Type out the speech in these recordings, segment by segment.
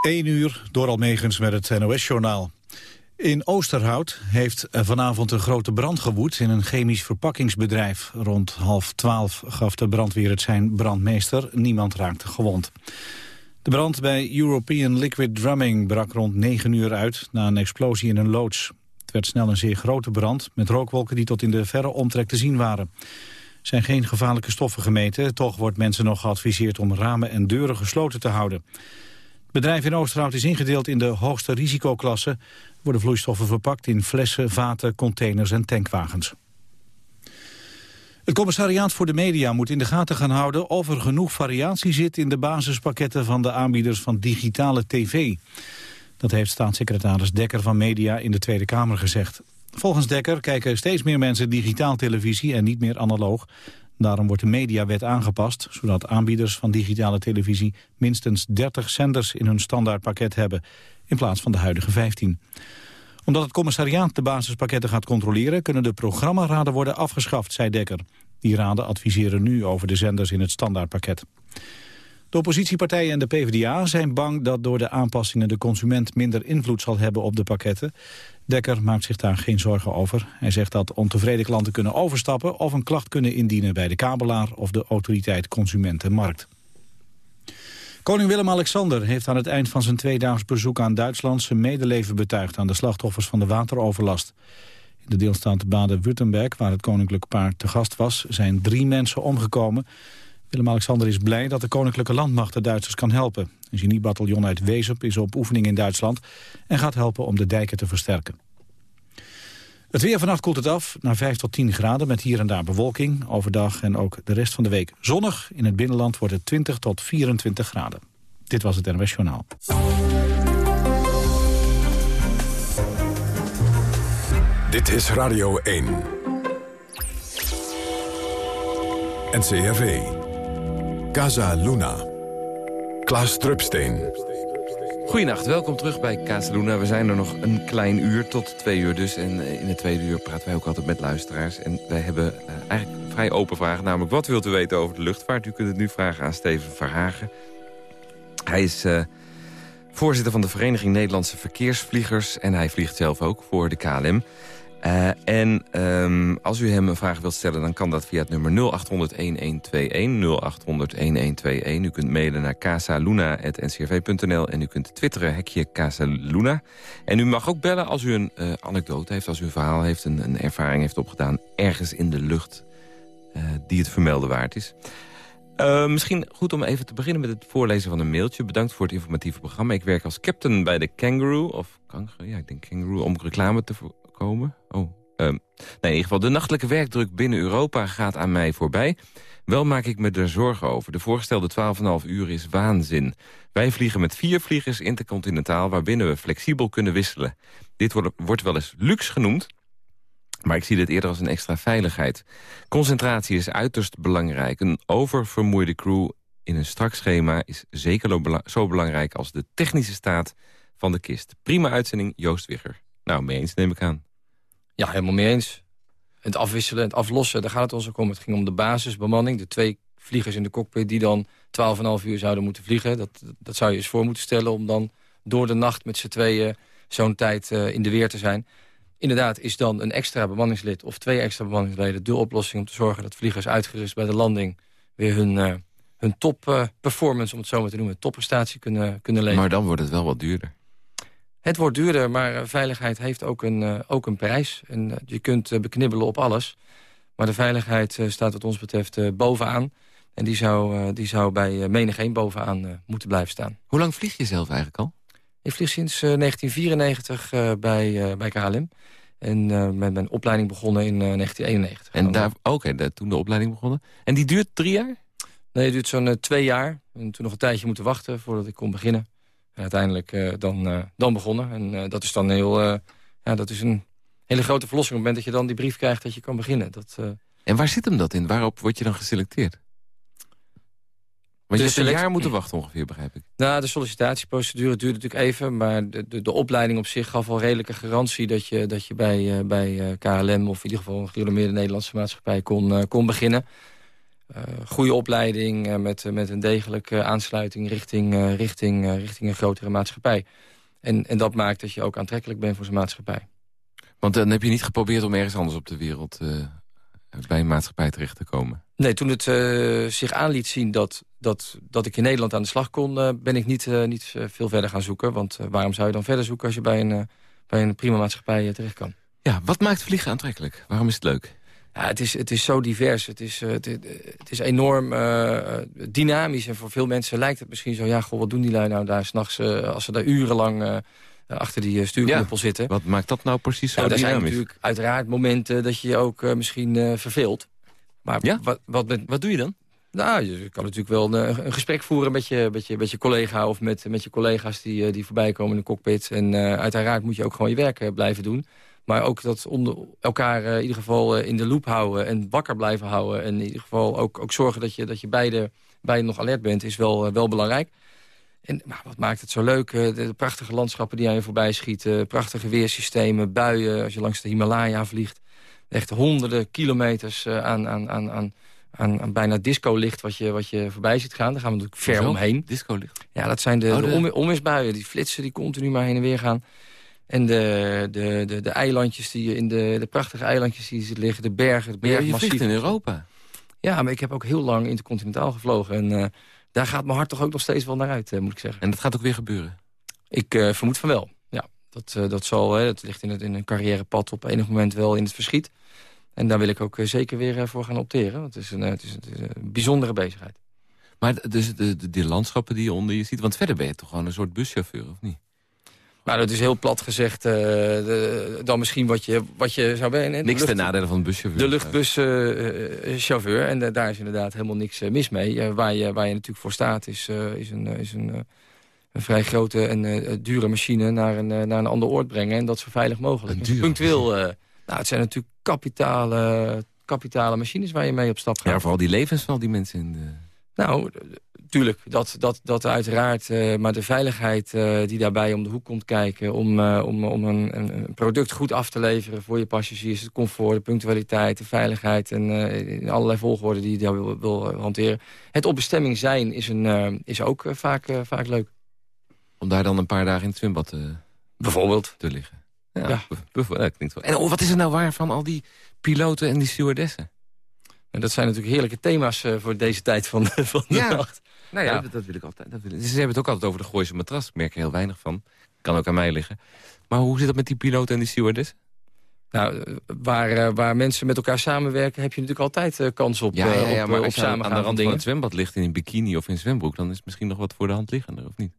1 uur door Almegens met het NOS-journaal. In Oosterhout heeft vanavond een grote brand gewoed in een chemisch verpakkingsbedrijf. Rond half twaalf gaf de brandweer het zijn brandmeester. Niemand raakte gewond. De brand bij European Liquid Drumming brak rond 9 uur uit na een explosie in een loods. Het werd snel een zeer grote brand met rookwolken die tot in de verre omtrek te zien waren. Er zijn geen gevaarlijke stoffen gemeten, toch wordt mensen nog geadviseerd om ramen en deuren gesloten te houden. Het bedrijf in Oosterhout is ingedeeld in de hoogste risicoklasse. worden vloeistoffen verpakt in flessen, vaten, containers en tankwagens. Het commissariaat voor de media moet in de gaten gaan houden... of er genoeg variatie zit in de basispakketten van de aanbieders van digitale tv. Dat heeft staatssecretaris Dekker van Media in de Tweede Kamer gezegd. Volgens Dekker kijken steeds meer mensen digitaal televisie en niet meer analoog. Daarom wordt de mediawet aangepast, zodat aanbieders van digitale televisie minstens 30 zenders in hun standaardpakket hebben, in plaats van de huidige 15. Omdat het commissariaat de basispakketten gaat controleren, kunnen de programmaraden worden afgeschaft, zei Dekker. Die raden adviseren nu over de zenders in het standaardpakket. De oppositiepartijen en de PvdA zijn bang dat door de aanpassingen de consument minder invloed zal hebben op de pakketten. Dekker maakt zich daar geen zorgen over. Hij zegt dat ontevreden klanten kunnen overstappen of een klacht kunnen indienen bij de kabelaar of de autoriteit Consumentenmarkt. Koning Willem-Alexander heeft aan het eind van zijn tweedaags bezoek aan Duitsland zijn medeleven betuigd aan de slachtoffers van de wateroverlast. In de deelstaat Baden-Württemberg, waar het koninklijk paar te gast was, zijn drie mensen omgekomen. Willem-Alexander is blij dat de koninklijke landmacht de Duitsers kan helpen. Een geniebataljon uit Wezep is op oefening in Duitsland... en gaat helpen om de dijken te versterken. Het weer vannacht koelt het af naar 5 tot 10 graden met hier en daar bewolking. Overdag en ook de rest van de week zonnig. In het binnenland wordt het 20 tot 24 graden. Dit was het NWS Journaal. Dit is Radio 1. NCRV. Casa Luna. Klaas Drupsteen. Goedenacht, welkom terug bij Casa Luna. We zijn er nog een klein uur, tot twee uur dus. En eh, in het tweede uur praten wij ook altijd met luisteraars. En wij hebben uh, eigenlijk vrij open vragen. Namelijk, wat wilt u weten over de luchtvaart? U kunt het nu vragen aan Steven Verhagen. Hij is uh, voorzitter van de Vereniging Nederlandse Verkeersvliegers. En hij vliegt zelf ook voor de KLM. Uh, en um, als u hem een vraag wilt stellen, dan kan dat via het nummer 0800-1121. 0800-1121. U kunt mailen naar casaluna.ncrv.nl en u kunt twitteren hekje Casaluna. En u mag ook bellen als u een uh, anekdote heeft, als u een verhaal heeft... Een, een ervaring heeft opgedaan ergens in de lucht uh, die het vermelden waard is. Misschien goed om even te beginnen met het voorlezen van een mailtje. Bedankt voor het informatieve programma. Ik werk als captain bij de Kangaroo, of Kangaroo, ja, ik denk Kangaroo, om reclame te komen. Oh, um, nee, in ieder geval, de nachtelijke werkdruk binnen Europa gaat aan mij voorbij. Wel maak ik me er zorgen over. De voorgestelde 12,5 uur is waanzin. Wij vliegen met vier vliegers intercontinentaal... waarbinnen we flexibel kunnen wisselen. Dit wordt, wordt wel eens luxe genoemd... Maar ik zie dit eerder als een extra veiligheid. Concentratie is uiterst belangrijk. Een oververmoeide crew in een strak schema is zeker zo belangrijk... als de technische staat van de kist. Prima uitzending, Joost Wigger. Nou, mee eens neem ik aan. Ja, helemaal mee eens. Het afwisselen, het aflossen, daar gaat het ons ook om. Het ging om de basisbemanning, de twee vliegers in de cockpit... die dan 12,5 uur zouden moeten vliegen. Dat, dat zou je eens voor moeten stellen om dan door de nacht met z'n tweeën... zo'n tijd uh, in de weer te zijn. Inderdaad is dan een extra bemanningslid of twee extra bemanningsleden... de oplossing om te zorgen dat vliegers uitgerust bij de landing... weer hun, uh, hun top uh, performance, om het zo maar te noemen... topprestatie kunnen, kunnen leveren. Maar dan wordt het wel wat duurder. Het wordt duurder, maar veiligheid heeft ook een, uh, ook een prijs. En uh, je kunt beknibbelen op alles. Maar de veiligheid staat wat ons betreft bovenaan. En die zou, die zou bij menigeen bovenaan moeten blijven staan. Hoe lang vlieg je zelf eigenlijk al? Ik vlieg sinds 1994 bij, bij KLM. En met mijn opleiding begonnen in 1991. En daar, okay, toen de opleiding begonnen. En die duurt drie jaar? Nee, het duurt zo'n twee jaar. En toen nog een tijdje moeten wachten voordat ik kon beginnen. En uiteindelijk uh, dan, uh, dan begonnen. En uh, dat is dan heel, ja, dat is een hele grote verlossing op het moment dat je dan die brief krijgt dat je kan beginnen. Dat, en waar zit hem dat in? Waarop word je dan geselecteerd? Want je hebt een jaar moeten wachten ongeveer, begrijp ik. Nou, de sollicitatieprocedure duurde natuurlijk even... maar de, de, de opleiding op zich gaf al redelijke garantie... dat je, dat je bij, bij KLM of in ieder geval een gerenommeerde Nederlandse maatschappij kon, kon beginnen. Goede opleiding met, met een degelijke aansluiting richting, richting, richting een grotere maatschappij. En, en dat maakt dat je ook aantrekkelijk bent voor zo'n maatschappij. Want dan heb je niet geprobeerd om ergens anders op de wereld bij een maatschappij terecht te komen? Nee, toen het zich aan liet zien dat, dat, dat ik in Nederland aan de slag kon... ben ik niet, niet veel verder gaan zoeken. Want waarom zou je dan verder zoeken als je bij een, bij een prima maatschappij terecht kan? Ja, wat maakt vliegen aantrekkelijk? Waarom is het leuk? Ja, het, is, het is zo divers. Het is, het, het is enorm uh, dynamisch. En voor veel mensen lijkt het misschien zo... ja, goh, wat doen die lui nou daar s'nachts... Uh, als ze daar urenlang uh, achter die stuurknuppel ja, zitten. Wat maakt dat nou precies zo nou, dynamisch? Er zijn natuurlijk uiteraard momenten dat je je ook misschien verveelt. Maar ja? wat, wat, wat doe je dan? Nou, je kan natuurlijk wel een, een gesprek voeren met je, met je, met je collega... of met, met je collega's die, die voorbij komen in de cockpit. En uiteraard moet je ook gewoon je werk blijven doen... Maar ook dat onder elkaar uh, in ieder geval uh, in de loop houden en wakker blijven houden. En in ieder geval ook, ook zorgen dat je, dat je beide, beide nog alert bent, is wel, uh, wel belangrijk. En maar wat maakt het zo leuk? De, de, prachtige landschappen die aan je voorbij schieten. Prachtige weersystemen, buien als je langs de Himalaya vliegt. Echt honderden kilometers aan, aan, aan, aan, aan, aan bijna disco-licht wat je, wat je voorbij ziet gaan. Daar gaan we natuurlijk ver Zo? omheen. Disco-licht? Ja, dat zijn de, oh, de... de onweersbuien. Die flitsen die continu maar heen en weer gaan. En de, de, de, de eilandjes die je in de, de prachtige eilandjes die zitten liggen, de bergen, het bergmassief. je in Europa. Ja, maar ik heb ook heel lang intercontinentaal gevlogen. En uh, daar gaat mijn hart toch ook nog steeds wel naar uit, uh, moet ik zeggen. En dat gaat ook weer gebeuren? Ik uh, vermoed van wel, ja. Dat, dat, zal, hè, dat ligt in, het, in een carrièrepad op enig moment wel in het verschiet. En daar wil ik ook zeker weer voor gaan opteren. Want het is een, het is, het is een bijzondere bezigheid. Maar dus de, de, die landschappen die je onder je ziet... want verder ben je toch gewoon een soort buschauffeur, of niet? Nou, dat is heel plat gezegd uh, de, dan misschien wat je, wat je zou zijn. Niks ten nadele van de buschauffeur. De luchtbuschauffeur. Uh, en daar is inderdaad helemaal niks mis mee. waar, je, waar je natuurlijk voor staat is, is, een, is een, een vrij grote en dure machine naar een, naar een ander oord brengen. En dat zo veilig mogelijk. Een Punctueel. nou, het zijn natuurlijk kapitale, kapitale machines waar je mee op stap gaat. Ja, vooral die levens van al die mensen in de... Nou, tuurlijk, dat, dat, dat uiteraard. Uh, maar de veiligheid uh, die daarbij om de hoek komt kijken... om, uh, om, om een, een, product goed af te leveren voor je passagiers... het comfort, de punctualiteit, de veiligheid... en in allerlei volgorde die je daar wil, wil hanteren. Het op bestemming zijn is, een, is ook vaak, vaak leuk. Om daar dan een paar dagen in het zwembad bijvoorbeeld te liggen. Ja, ja. Bijvoorbeeld, klinkt wel. En oh, wat is er nou waar van al die piloten en die stewardessen? En dat zijn natuurlijk heerlijke thema's uh, voor deze tijd van, van de ja. nacht. Nou ja, Dat, dat, wil ik altijd. Dat wil ik. Ze hebben het ook altijd over de Gooise matras. Ik merk er heel weinig van. Kan ook aan mij liggen. Maar hoe zit dat met die piloten en die stewardessen? Nou, waar, uh, waar mensen met elkaar samenwerken... heb je natuurlijk altijd kans op, ja, ja, ja, op, maar op als je aan de rand van het zwembad ligt in een bikini of in zwembroek... dan is het misschien nog wat voor de hand liggender, of niet?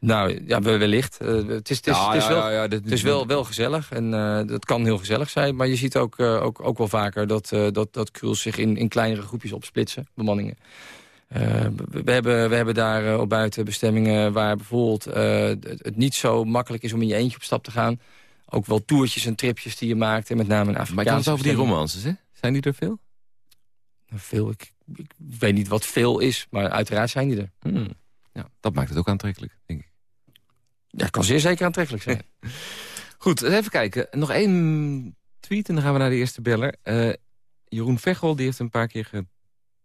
Nou, ja, wellicht. Uh, het is, het is, ja, het is, ja, wel, het is wel, wel gezellig en uh, dat kan heel gezellig zijn. Maar je ziet ook, uh, ook, ook wel vaker dat, dat, dat crews zich in, in kleinere groepjes opsplitsen, bemanningen. we, hebben, we hebben daar op buitenbestemmingen waar bijvoorbeeld het, het, niet zo makkelijk is om in je eentje op stap te gaan. Ook wel toertjes en tripjes die je maakt, en met name in Afrikaanse Maar je het over die romances, hè? Zijn die er veel? Nou, veel, ik, ik, weet niet wat veel is, maar uiteraard zijn die er. Hmm. Ja, dat maakt het ook aantrekkelijk, denk ik. Ja, kan zeer zeker aantrekkelijk zijn. Goed, even kijken. Nog één tweet en dan gaan we naar de eerste beller. Uh, Jeroen Vechel die heeft een paar keer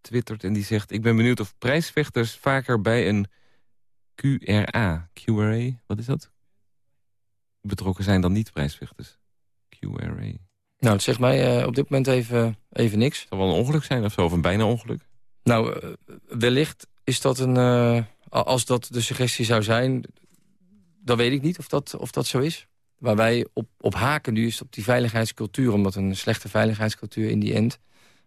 getwitterd en die zegt... ik ben benieuwd of prijsvechters vaker bij een QRA, QRA, wat is dat? Betrokken zijn dan niet prijsvechters. QRA. Nou, het zegt mij uh, op dit moment even, even niks. Het zal wel een ongeluk zijn of zo, of een bijna ongeluk? Nou, uh, wellicht is dat een... Uh, als dat de suggestie zou zijn dan weet ik niet of dat, of dat zo is. Waar wij op, op haken nu is op die veiligheidscultuur. Omdat een slechte veiligheidscultuur in die end...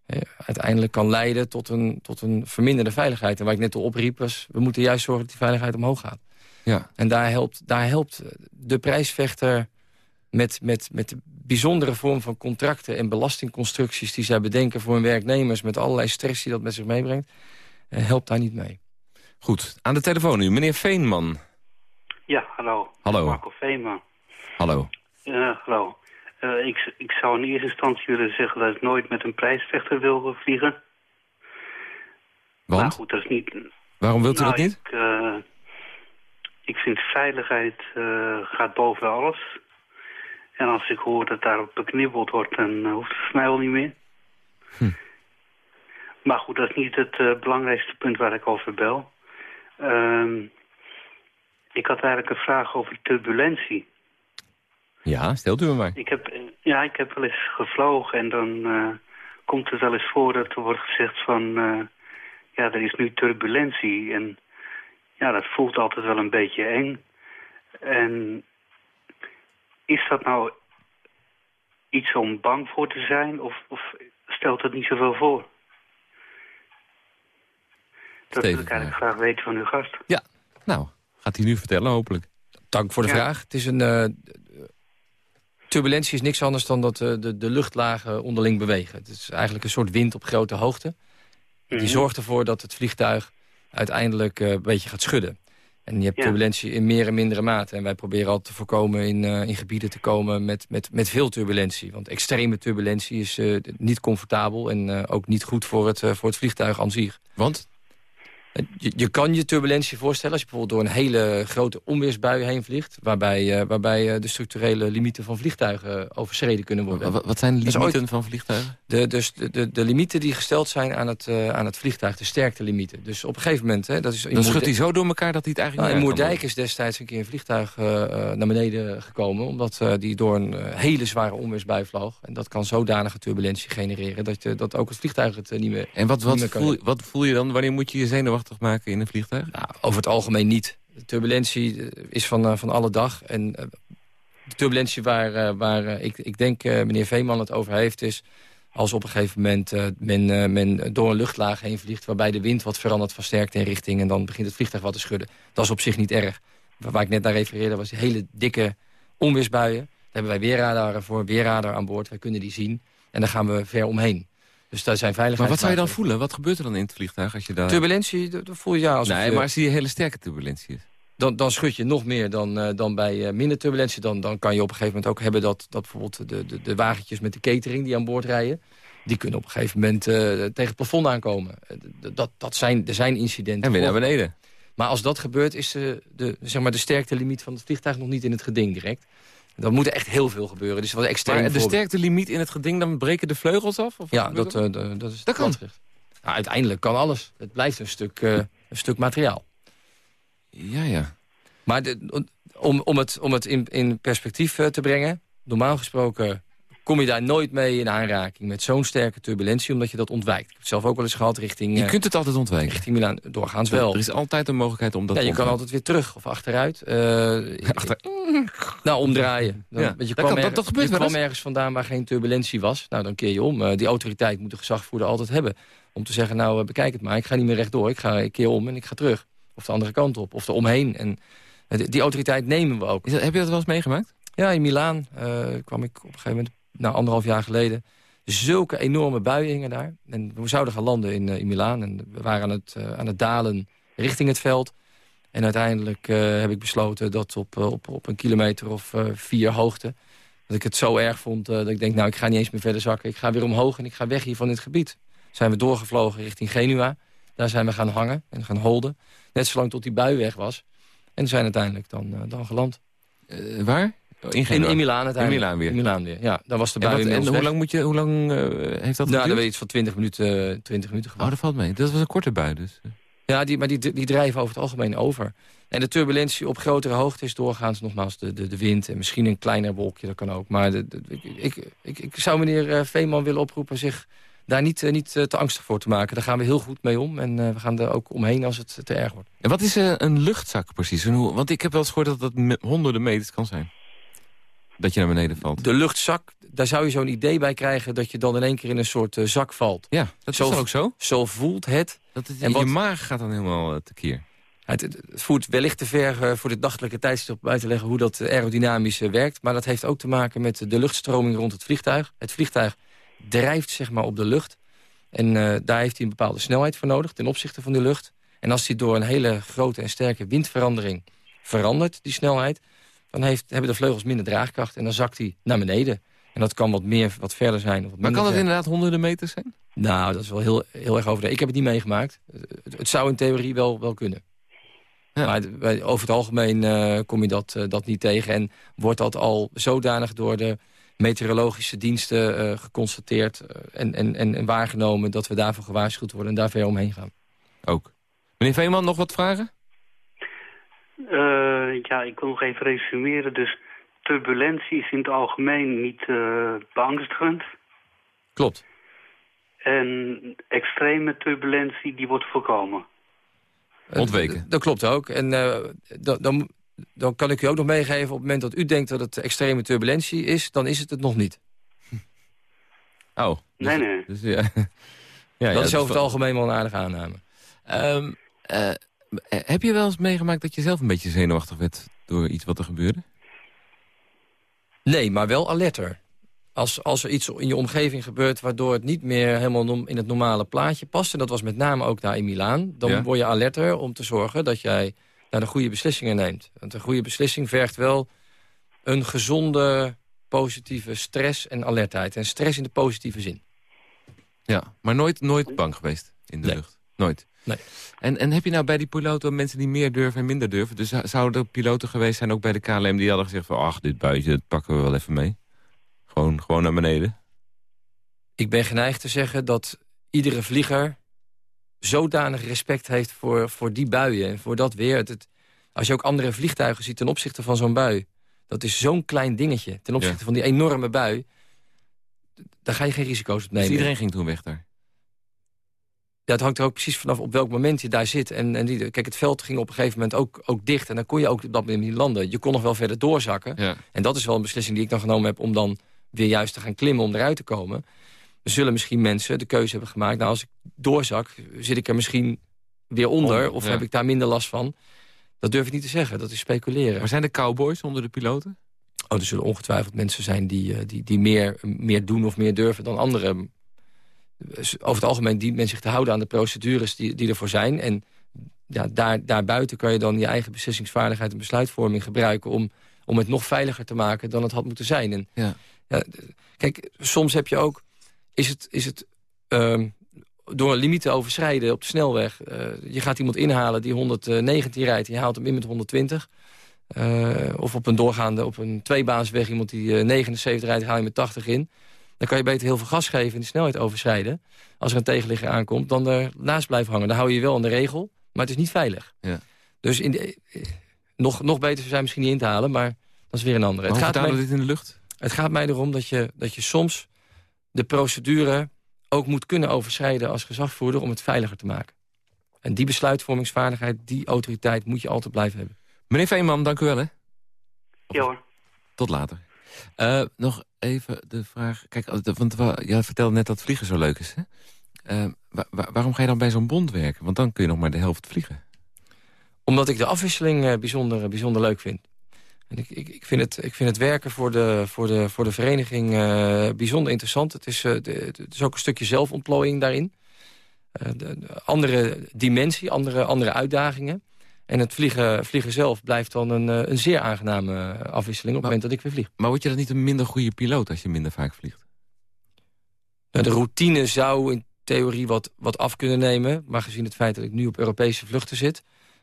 Eh, uiteindelijk kan leiden tot een, tot een verminderde veiligheid. En waar ik net al opriep was... we moeten juist zorgen dat die veiligheid omhoog gaat. Ja. En daar helpt, daar helpt de prijsvechter met, met, met de bijzondere vorm van contracten... en belastingconstructies die zij bedenken voor hun werknemers... met allerlei stress die dat met zich meebrengt... Eh, helpt daar niet mee. Goed, aan de telefoon nu, meneer Veenman. Hallo. Hallo. Marco Veema. Hallo. Ja, hallo. Uh, ik, ik zou in eerste instantie willen zeggen dat ik nooit met een prijsvechter wil vliegen. Want? Maar goed, dat is niet... Waarom wilt u nou, dat niet? Ik, uh, ik vind veiligheid uh, gaat boven alles. En als ik hoor dat daarop beknibbeld wordt, dan hoeft het voor mij wel niet meer. Hm. Maar goed, dat is niet het belangrijkste punt waar ik over bel. Ehm, ik had eigenlijk een vraag over turbulentie. Ja, stelt u me maar. Ik heb, ja, ik heb wel eens gevlogen en dan uh, komt het wel eens voor dat er wordt gezegd van... Uh, ja, er is nu turbulentie en ja, dat voelt altijd wel een beetje eng. En is dat nou iets om bang voor te zijn of, of stelt het niet zoveel voor? Dat wil ik eigenlijk graag weten van uw gast. Ja, nou, gaat hij nu vertellen hopelijk. Dank voor de vraag. Het is een... Uh, turbulentie is niks anders dan dat uh, de, de luchtlagen onderling bewegen. Het is eigenlijk een soort wind op grote hoogte. Die mhm. zorgt ervoor dat het vliegtuig uiteindelijk uh, een beetje gaat schudden. En je hebt turbulentie in meer en mindere mate. En wij proberen altijd te voorkomen in, uh, in gebieden te komen met, met, met veel turbulentie. Want extreme turbulentie is uh, niet comfortabel en uh, ook niet goed voor het, voor het vliegtuig aan zich. Want? Je, je, kan je turbulentie voorstellen als je bijvoorbeeld door een hele grote onweersbui heen vliegt... waarbij, uh, waarbij uh, de structurele limieten van vliegtuigen overschreden kunnen worden. Wat, wat zijn de limieten van vliegtuigen? De, dus de, de, de, limieten die gesteld zijn aan het, uh, aan het vliegtuig, de sterktelimieten. Dus op een gegeven moment... Hè, dat is Dan schudt hij zo door elkaar dat hij het eigenlijk nou, In Moerdijk is destijds een keer een vliegtuig naar beneden gekomen... omdat die door een hele zware onweersbui vloog. En dat kan zodanige turbulentie genereren... dat, dat ook het vliegtuig het niet meer En wat, wat, voel, wat voel je dan? Wanneer moet je je zenuwachtig maken in een vliegtuig? Nou, over het algemeen niet. De turbulentie eh, is van, uh, van alle dag. En uh, de turbulentie waar, waar ik, ik denk meneer Veeman het over heeft... is als op een gegeven moment men, men door een luchtlaag heen vliegt... waarbij de wind wat verandert van sterkte in richting... en dan begint het vliegtuig wat te schudden. Dat is op zich niet erg. Waar ik net naar refereerde was die hele dikke onweersbuien. Daar hebben wij weerradar voor, weerradar aan boord. Wij kunnen die zien en daar gaan we ver omheen. Dus daar zijn veiligheid. Maar wat zou je dan voelen? Wat gebeurt er dan in het vliegtuig? Als je daar... Turbulentie, dat voel je ja. Als nee, maar als die hele sterke turbulentie is. Dan, dan schud je nog meer dan, uh, dan bij uh, minder turbulentie. Dan, dan kan je op een gegeven moment ook hebben dat, dat bijvoorbeeld de, de, de wagentjes met de catering die aan boord rijden. Die kunnen op een gegeven moment uh, tegen het plafond aankomen. dat, dat zijn, er zijn incidenten. En weer naar beneden. Maar als dat gebeurt is de, de, zeg maar de sterkte van het vliegtuig nog niet in het geding direct. Dan moet er echt heel veel gebeuren. Dus wat extreem maar de sterkte limiet in het geding, dan breken de vleugels af? Of ja, dat, uh, dat is dat kan. Nou, uiteindelijk kan alles. Het blijft een stuk, uh, een stuk materiaal. Ja, ja. Maar de, om, om het, om het in, in perspectief uh, te brengen... normaal gesproken kom je daar nooit mee in aanraking met zo'n sterke turbulentie, omdat je dat ontwijkt. Ik heb het zelf ook wel eens gehad richting... Je kunt het altijd ontwijken? Richting Milaan, doorgaans wel. Er is altijd een mogelijkheid om dat ja, je kan altijd weer terug of achteruit. Uh, Achter... Nou, omdraaien. Dan, ja, je dat, kwam, kan, ergens, dat, gebeurt je kwam ergens vandaan waar geen turbulentie was. Nou, dan keer je om. Uh, die autoriteit moet de gezagvoerder altijd hebben. Om te zeggen, nou, uh, bekijk het maar. Ik ga niet meer rechtdoor. Ik ga een keer om en ik ga terug. Of de andere kant op. Of er omheen. En die autoriteit nemen we ook. Dat, heb je dat wel eens meegemaakt? Ja, in Milaan kwam ik op een gegeven moment nou, anderhalf jaar geleden... zulke enorme buien hingen daar. En we zouden gaan landen in, uh, in Milaan. En we waren aan het, uh, aan het dalen richting het veld. En uiteindelijk uh, heb ik besloten dat op, op, op een kilometer of vier hoogte... dat ik het zo erg vond dat ik denk, nou, ik ga niet eens meer verder zakken. Ik ga weer omhoog en ik ga weg hier van dit gebied. Zijn we doorgevlogen richting Genua. Daar zijn we gaan hangen en gaan holden. Net zolang tot die bui weg was. En zijn uiteindelijk dan, dan geland. waar? In, in, in Milaan In Milaan weer? In Milaan weer, ja. Daar was de bui En, en hoe lang, moet je, hoe lang uh, heeft dat Nou, dan weet iets van 20 minuten, 20 minuten Oh, dat valt mee. Dat was een korte bui dus. Ja, die, maar die, die drijven over het algemeen over. En de turbulentie op grotere hoogte is doorgaans nogmaals de, de, de wind. En misschien een kleiner wolkje, dat kan ook. Maar de, de, ik, ik, ik zou meneer uh, Veeman willen oproepen zich daar niet, niet te angstig voor te maken. Daar gaan we heel goed mee om. En we gaan er ook omheen als het te erg wordt. En wat is een luchtzak precies? Want ik heb wel eens gehoord dat dat honderden meters kan zijn dat je naar beneden valt. De luchtzak, daar zou je zo'n idee bij krijgen... dat je dan in één keer in een soort uh, zak valt. Ja, dat zo, is ook zo. Zo voelt het. Dat het en wat, je maag gaat dan helemaal uh, tekeer. Het, het, voert wellicht te ver uh, voor dit nachtelijke tijdstip uit te leggen... hoe dat aerodynamisch werkt. Maar dat heeft ook te maken met de luchtstroming rond het vliegtuig. Het vliegtuig drijft zeg maar op de lucht. En daar heeft hij een bepaalde snelheid voor nodig ten opzichte van de lucht. En als hij door een hele grote en sterke windverandering verandert, die snelheid dan heeft, hebben de vleugels minder draagkracht en dan zakt hij naar beneden. En dat kan wat meer, wat verder zijn. Of wat maar kan het inderdaad honderden meters zijn? Nou, dat is wel heel, heel erg over. Ik heb het niet meegemaakt. Het, het zou in theorie wel, wel kunnen. Ja. Maar over het algemeen uh, kom je dat, uh, dat niet tegen. En wordt dat al zodanig door de meteorologische diensten geconstateerd en, en, en, en, waargenomen... dat we daarvoor gewaarschuwd worden en daar ver omheen gaan. Ook. Meneer Veeman, nog wat vragen? Ja, ik wil nog even resumeren. Dus turbulentie is in het algemeen niet beangstigend. Klopt. En extreme turbulentie, die wordt voorkomen. Ontweken. Dat klopt ook. En dan, dan, dan kan ik u ook nog meegeven... op het moment dat u denkt dat het extreme turbulentie is... dan is het het nog niet. Oh. Dus, nee, nee. Dus, ja. ja, dat is over het algemeen wel een aardige aanname. Um, uh, heb je wel eens meegemaakt dat je zelf een beetje zenuwachtig werd... door iets wat er gebeurde? Nee, maar wel alerter. Als, als er iets in je omgeving gebeurt... waardoor het niet meer helemaal in het normale plaatje past... en dat was met name ook daar in Milaan... dan word je alerter om te zorgen dat jij naar de goede beslissingen neemt. Want een goede beslissing vergt wel een gezonde, positieve stress en alertheid. En stress in de positieve zin. Ja, maar nooit, nooit bang geweest in de lucht? Nooit? Nee. En, en heb je nou bij die piloten mensen die meer durven en minder durven? Dus zouden er piloten geweest zijn, ook bij de KLM... die hadden gezegd van, ach, dit buitje, dat pakken we wel even mee? Gewoon, gewoon naar beneden? Ik ben geneigd te zeggen dat iedere vlieger zodanig respect heeft voor, voor die buien en voor dat weer. Het, als je ook andere vliegtuigen ziet ten opzichte van zo'n bui... dat is zo'n klein dingetje ten opzichte van die enorme bui... daar ga je geen risico's op nemen. Dus iedereen ging toen weg daar? Ja, het hangt er ook precies vanaf op welk moment je daar zit. En, en die, kijk, het veld ging op een gegeven moment ook, ook dicht. En dan kon je ook op dat moment niet landen. Je kon nog wel verder doorzakken. Ja. En dat is wel een beslissing die ik dan genomen heb... om dan weer juist te gaan klimmen om eruit te komen zullen misschien mensen de keuze hebben gemaakt... nou, als ik doorzak, zit ik er misschien weer onder... of heb ik daar minder last van. Dat durf ik niet te zeggen, dat is speculeren. Maar zijn er cowboys onder de piloten? Oh, er zullen ongetwijfeld mensen zijn die, eh, die, die meer, meer doen of meer durven dan anderen. Dus over het algemeen dient men zich te houden aan de procedures die, die ervoor zijn. En ja, daar, daarbuiten kan je dan je eigen beslissingsvaardigheid en besluitvorming gebruiken... om, om het nog veiliger te maken dan het had moeten zijn. En, ja. ja kijk, soms heb je ook is het, is het um, door een limiet te overschrijden op de snelweg. Uh, je gaat iemand inhalen die 119 rijdt, je haalt hem in met 120. Uh, eh, of op een doorgaande, op een tweebaansweg iemand die uh, 79 rijdt, haal je met 80 in. Dan kan je beter heel veel gas geven en de snelheid overschrijden. Als er een tegenligger aankomt, dan ernaast blijven hangen. Dan hou je wel aan de regel, maar het is niet veilig. Ja. Dus in de, nog, nog beter zijn misschien niet in te halen, maar dat is weer een andere. het gaat mij, dit in de lucht? Het gaat mij erom dat je, dat je soms de procedure ook moet kunnen overschrijden als gezagvoerder... om het veiliger te maken. En die besluitvormingsvaardigheid, die autoriteit moet je altijd blijven hebben. Meneer Veenman, dank u wel, hè? Ja hoor. Tot later. Uh, nog even de vraag... Kijk, want jij vertelde net dat vliegen zo leuk is, hè? Uh, waarom ga je dan bij zo'n bond werken? Want dan kun je nog maar de helft vliegen. Omdat ik de afwisseling uh, bijzonder, bijzonder leuk vind. En ik, ik, ik, vind het, ik vind het werken voor de, voor de, voor de vereniging bijzonder interessant. Het is, de, het is ook een stukje zelfontplooiing daarin. De andere dimensie, andere, andere uitdagingen. En het vliegen, vliegen zelf blijft dan een, een zeer aangename afwisseling... op het moment dat ik weer vlieg. Maar word je dan niet een minder goede piloot als je minder vaak vliegt? Nou, de routine zou in theorie wat, wat af kunnen nemen. Maar gezien het feit dat ik nu op Europese vluchten zit...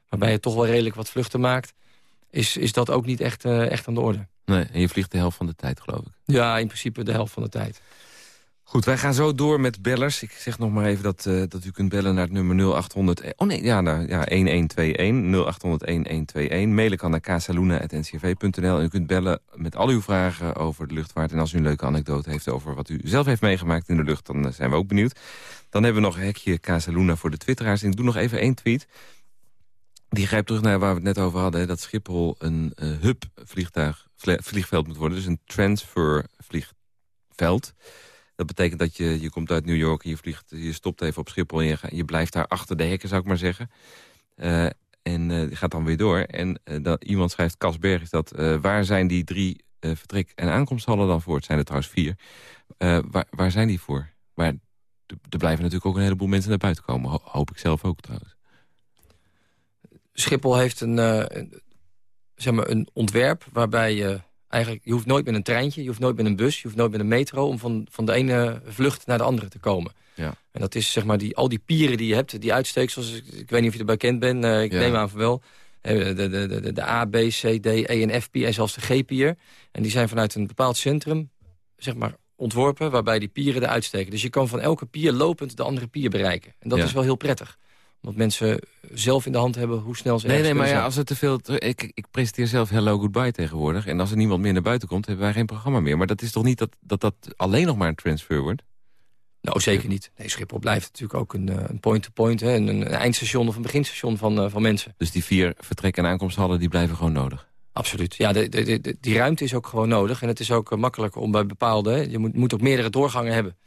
waarbij je toch wel redelijk wat vluchten maakt is, is dat ook niet echt, uh, echt aan de orde. Nee, en je vliegt de helft van de tijd, geloof ik. Ja, in principe de helft van de tijd. Goed, wij gaan zo door met bellers. Ik zeg nog maar even dat, uh, dat u kunt bellen naar het nummer 0800... Oh nee, ja, nou, ja 1121 0800 1121. Mailen kan naar casaluna.ncv.nl. En u kunt bellen met al uw vragen over de luchtvaart. En als u een leuke anekdote heeft over wat u zelf heeft meegemaakt in de lucht... dan uh, zijn we ook benieuwd. Dan hebben we nog hekje Casaluna voor de twitteraars. En ik doe nog even één tweet. Die grijpt terug naar waar we het net over hadden. dat Schiphol een uh, hub-vliegtuig, vliegveld moet worden. Dus een transfer-vliegveld. Dat betekent dat je, je komt uit New York en je, vliegt, je stopt even op Schiphol... en je, je blijft daar achter de hekken, zou ik maar zeggen. Uh, en die gaat dan weer door. En dat, iemand schrijft, Kasberg is dat... waar zijn die drie vertrek- en aankomsthallen dan voor? Het zijn er trouwens vier. waar, waar zijn die voor? Maar er blijven natuurlijk ook een heleboel mensen naar buiten komen. hoop ik zelf ook trouwens. Schiphol heeft een, zeg maar een ontwerp waarbij je eigenlijk... je hoeft nooit met een treintje, je hoeft nooit met een bus... je hoeft nooit met een metro om van, van de ene vlucht naar de andere te komen. Ja. En dat is zeg maar die, al die pieren die je hebt, die uitsteeksels... ik, ik weet niet of je er bekend bent, uh, ik neem aan van wel... De, de, de, de, A, B, C, D, E en F pier en zelfs de G-pier. En die zijn vanuit een bepaald centrum zeg maar, ontworpen waarbij die pieren eruit steken. Dus je kan van elke pier lopend de andere pier bereiken. En dat Ja. is wel heel prettig. Omdat mensen zelf in de hand hebben hoe snel ze Nee, nee, maar ja, als er te veel... Ik, ik presenteer zelf Hello Goodbye tegenwoordig. En als er niemand meer naar buiten komt, hebben wij geen programma meer. Maar dat is toch niet dat dat, dat alleen nog maar een transfer wordt? Nou, zeker niet. Nee, Schiphol blijft natuurlijk ook een eh, point-to-point. hè, een, een eindstation of een beginstation van, eh, van mensen. Dus die vier vertrek- en aankomsthallen, die blijven gewoon nodig. Absoluut. Ja, de, de, de- die ruimte is ook gewoon nodig. En het is ook eh, makkelijker om bij bepaalde... Je moet, moet ook meerdere doorgangen hebben.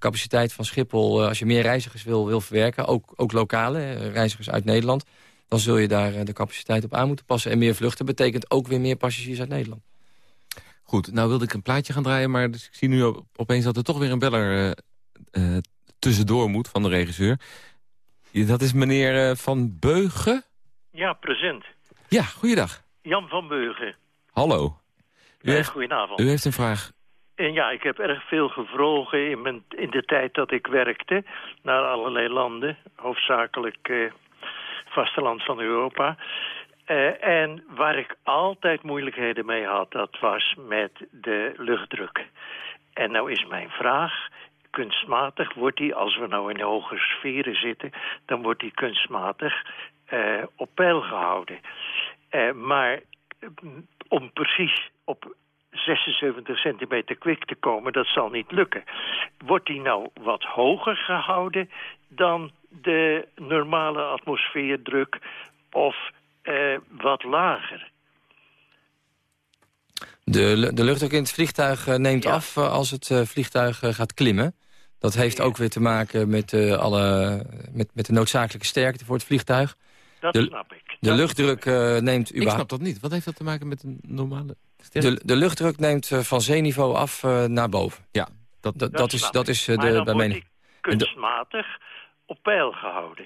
De capaciteit van Schiphol, eh, als je meer reizigers wil, wil verwerken... ook, ook lokale eh, reizigers uit Nederland... dan zul je daar eh, de capaciteit op aan moeten passen. En meer vluchten betekent ook weer meer passagiers uit Nederland. Goed, nou wilde ik een plaatje gaan draaien... maar dus ik zie nu op- opeens dat er toch weer een beller eh, eh, tussendoor moet van de regisseur. Ja, Dat is meneer eh, Van Beugen. Ja, present. Ja, goeiedag. Jan van Beugen. Hallo. U heeft, goedenavond. u heeft een vraag. En ja, ik heb erg veel gevlogen in, mijn, in de tijd dat ik werkte... naar allerlei landen, hoofdzakelijk eh, vasteland van Europa. Eh, en waar ik altijd moeilijkheden mee had, dat was met de luchtdruk. En nou is mijn vraag, kunstmatig wordt die, als we nou in de hoge sferen zitten... dan wordt die kunstmatig eh, op peil gehouden. Eh, maar om precies op 76 centimeter kwik te komen, dat zal niet lukken. Wordt die nou wat hoger gehouden dan de normale atmosfeerdruk of eh, wat lager? De, de luchtdruk in het vliegtuig eh, neemt Ja. af eh, als het vliegtuig gaat klimmen. Dat heeft Ja. ook weer te maken met, eh, alle, met, met de noodzakelijke sterkte voor het vliegtuig. Dat De- snap ik. De Dat luchtdruk eh, neemt Ik überhaupt... snap dat niet. Wat heeft dat te maken met een normale... De, de luchtdruk neemt eh, van zeeniveau af eh, naar boven. Ja, dat, Dat, is, dat is eh, Maar de dan bij wordt kunstmatig op peil gehouden.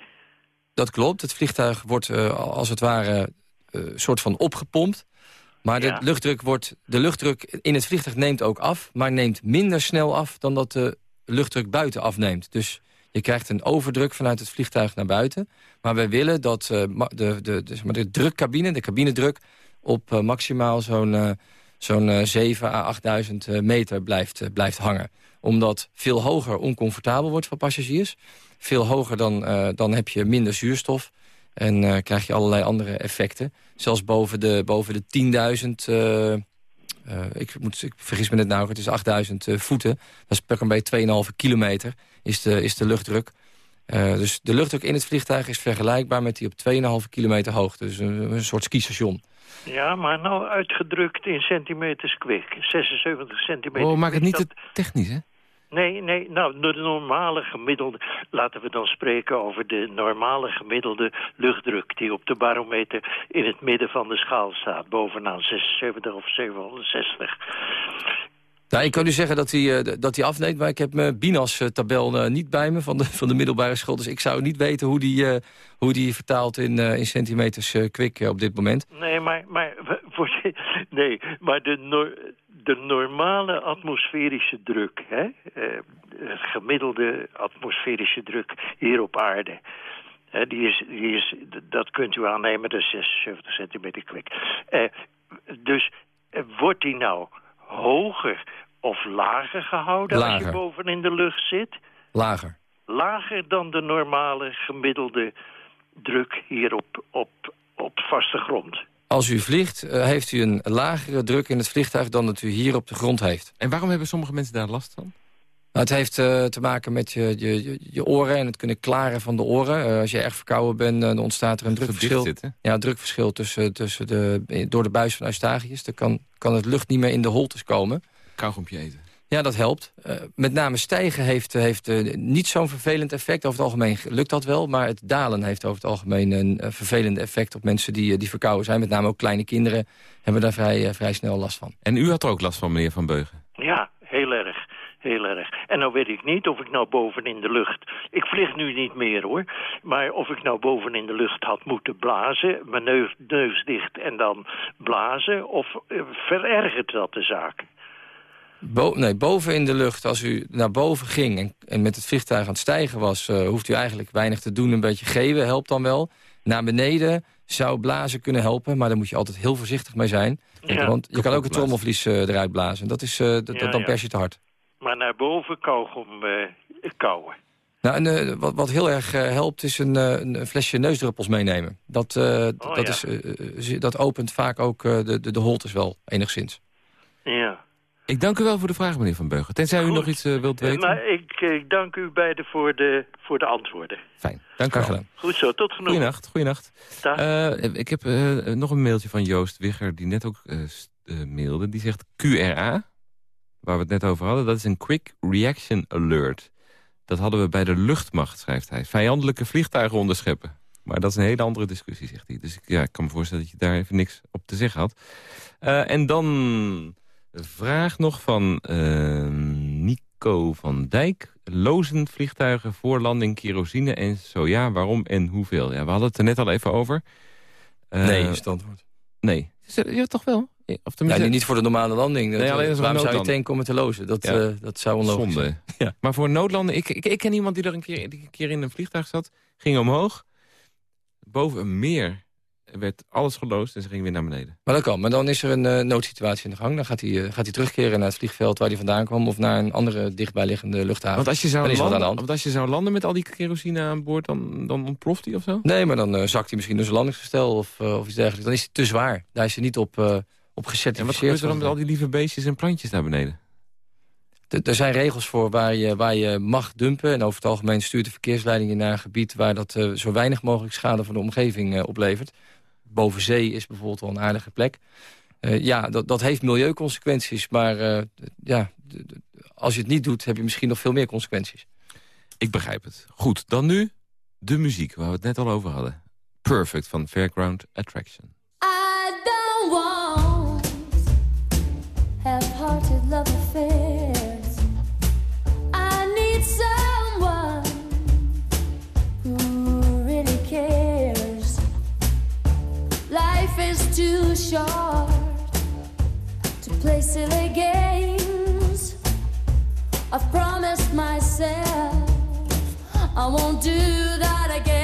Dat klopt. Het vliegtuig wordt eh, als het ware een soort van opgepompt. Maar de, luchtdruk wordt, de luchtdruk in het vliegtuig neemt ook af... maar neemt minder snel af dan dat de luchtdruk buiten afneemt. Dus je krijgt een overdruk vanuit het vliegtuig naar buiten. Maar wij willen dat eh, de, de, de, zeg maar de drukcabine, de cabinedruk... op eh, maximaal zo'n eh, zo'n eh, 7 à 8000 eh, meter blijft, eh, blijft hangen. Omdat veel hoger oncomfortabel wordt voor passagiers. Veel hoger dan, eh, dan heb je minder zuurstof. En eh, krijg je allerlei andere effecten. Zelfs boven de, boven de 10.000... eh, eh, ik, moet, ik vergis me net nou, het is 8000 eh, voeten. Dat is pak een beetje 2,5 kilometer is de, is de luchtdruk. Eh, dus de luchtdruk in het vliegtuig is vergelijkbaar met die op 2,5 kilometer hoogte. Dus een, een soort skistation. Ja, maar nou uitgedrukt in centimeters kwik. 76 centimeter Oh, maak het niet dat- te technisch, hè? Nee, nee, nou, de normale gemiddelde... Laten we dan spreken over de normale gemiddelde luchtdruk... die op de barometer in het midden van de schaal staat. Bovenaan 76 of 760. Nou, ik kan u zeggen dat hij, eh, dat hij afneemt, maar ik heb mijn Binas-tabel eh, niet bij me van de, van de middelbare school. Dus ik zou niet weten hoe die, eh, hoe die vertaalt in, in centimeters kwik op dit moment. Nee, maar, maar, voor nee, maar de, de normale atmosferische druk... Hè, gemiddelde atmosferische druk hier op aarde... Die is, die is, dat kunt u aannemen, dat is 76 centimeter kwik. Eh, dus wordt die nou hoger of lager gehouden als Lager. je boven in de lucht zit? Lager. Lager dan de normale gemiddelde druk hier op, op, op vaste grond. Als u vliegt, eh, heeft u een lagere druk in het vliegtuig dan dat u hier op de grond heeft. En waarom hebben sommige mensen daar last van? Nou, het heeft eh, te maken met je, je, je, je oren en het kunnen klaren van de oren. Eh, als je erg verkouden bent, dan ontstaat er een drukverschil. zitten. Ja, drukverschil tussen, tussen de, door de buis van Eustachius. Dan kan, kan het lucht niet meer in de holtes komen. Kauwgompje eten. Ja, dat helpt. Eh, met name stijgen heeft, heeft eh, niet zo'n vervelend effect. Over het algemeen lukt dat wel. Maar het dalen heeft over het algemeen een eh, vervelende effect... op mensen die, die verkouden zijn. Met name ook kleine kinderen hebben daar vrij, vrij snel last van. En u had er ook last van, meneer Van Beugen? Ja, heel erg. Heel erg. En nou weet ik niet of ik nou boven in de lucht... Ik vlieg nu niet meer hoor. Maar of ik nou boven in de lucht had moeten blazen... mijn neus, neus dicht en dan blazen... of verergert dat de zaak? Bo nee, boven in de lucht, als u naar boven ging en, en met het vliegtuig aan het stijgen was... eh, hoeft u eigenlijk weinig te doen, een beetje geven, helpt dan wel. Naar beneden zou blazen kunnen helpen. Maar daar moet je altijd heel voorzichtig mee zijn. Ja. Want je kan ook het trommelvlies eh, eruit blazen. Dat is, eh, dat, Ja, dan pers je te hard. Maar naar boven kauwgom eh kauwen. Nou, en, eh, wat, wat heel erg helpt is een, eh, een flesje neusdruppels meenemen. Dat, eh, Oh, dat, ja. is, dat opent vaak ook eh, de, de, de holtes wel, enigszins. Ja. Ik dank u wel voor de vraag, meneer Van Beugel. Tenzij u nog iets eh, wilt Eh, weten. Maar ik, ik dank u beiden voor de, voor de antwoorden. Fijn, dank u wel. Goed zo, tot genoeg. Goeienacht, goeienacht. Eh, ik heb eh, nog een mailtje van Joost Wigger, die net ook eh, eh, mailde. Die zegt QRA, waar we het net over hadden. Dat is een Quick Reaction Alert. Dat hadden we bij de luchtmacht, schrijft hij. Vijandelijke vliegtuigen onderscheppen. Maar dat is een hele andere discussie, zegt hij. Dus ik, ja, ik kan me voorstellen dat je daar even niks op te zeggen had. Eh, en dan vraag nog van eh, Nico van Dijk. Lozen vliegtuigen voor landing kerosine en zo ja, waarom en hoeveel? Ja, we hadden het er net al even over. Eh, nee, is het antwoord. Nee. Ja, toch wel? Of Ja, tenminste, niet, niet voor de normale landing. Dat, Nee, alleen als waarom zou je tank komen te lozen? Dat, Ja. eh, dat zou onlogisch zonde. zijn. Ja. Maar voor noodlanden, ik, ik, ik ken iemand die er een keer, die een keer in een vliegtuig zat. Ging omhoog. Boven een meer werd alles geloosd en ze gingen weer naar beneden. Maar dat kan. Maar dan is er een eh, noodsituatie in de gang. Dan gaat hij, eh, gaat hij terugkeren naar het vliegveld waar hij vandaan kwam... of naar een andere dichtbijliggende luchthaven. Want als je zou, landen, want als je zou landen met al die kerosine aan boord, dan, dan ontploft die of zo? Nee, maar dan eh, zakt hij misschien door zijn landingsgestel of, of iets dergelijks. Dan is hij te zwaar. Daar is hij niet op, op En gecertificeerd. wat gebeurt er dan met al die lieve beestjes en plantjes naar beneden? Er zijn regels voor waar je, waar je mag dumpen. En over het algemeen stuurt de verkeersleiding je naar een gebied... waar dat zo weinig mogelijk schade voor de omgeving oplevert. Boven zee is bijvoorbeeld wel een aardige plek. Eh, ja, dat, dat heeft milieuconsequenties. Maar eh, ja, als je het niet doet, heb je misschien nog veel meer consequenties. Ik begrijp het. Goed, dan nu de muziek waar we het net al over hadden. Perfect van Fairground Attraction. To play silly games. I've promised myself I won't do that again.